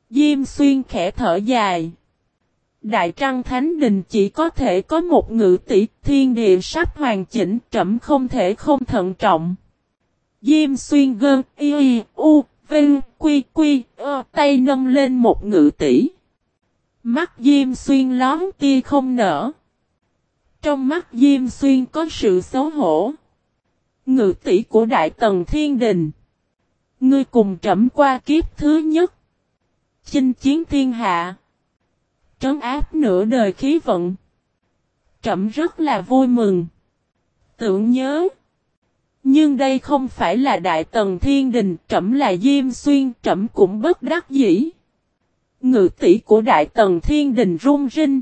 Diêm Xuyên khẽ thở dài. Đại Trăng Thánh Đình chỉ có thể có một ngự tỷ, thiên địa sắp hoàn chỉnh, trẫm không thể không thận trọng. Diêm Xuyên gơn y y, u, vinh, quy quy, ơ, tay nâng lên một ngự tỷ. Mắt Diêm Xuyên lón tia không nở. Trong mắt Diêm Xuyên có sự xấu hổ. Ngự tỷ của Đại Tần Thiên Đình. Ngươi cùng trẩm qua kiếp thứ nhất. Chinh chiến thiên hạ. Trấn áp nửa đời khí vận. Trẩm rất là vui mừng. Tưởng nhớ. Nhưng đây không phải là Đại Tần Thiên Đình, Trẩm là Diêm Xuyên, Trẩm cũng bất đắc dĩ. Ngự tỷ của Đại Tần Thiên Đình rung rinh.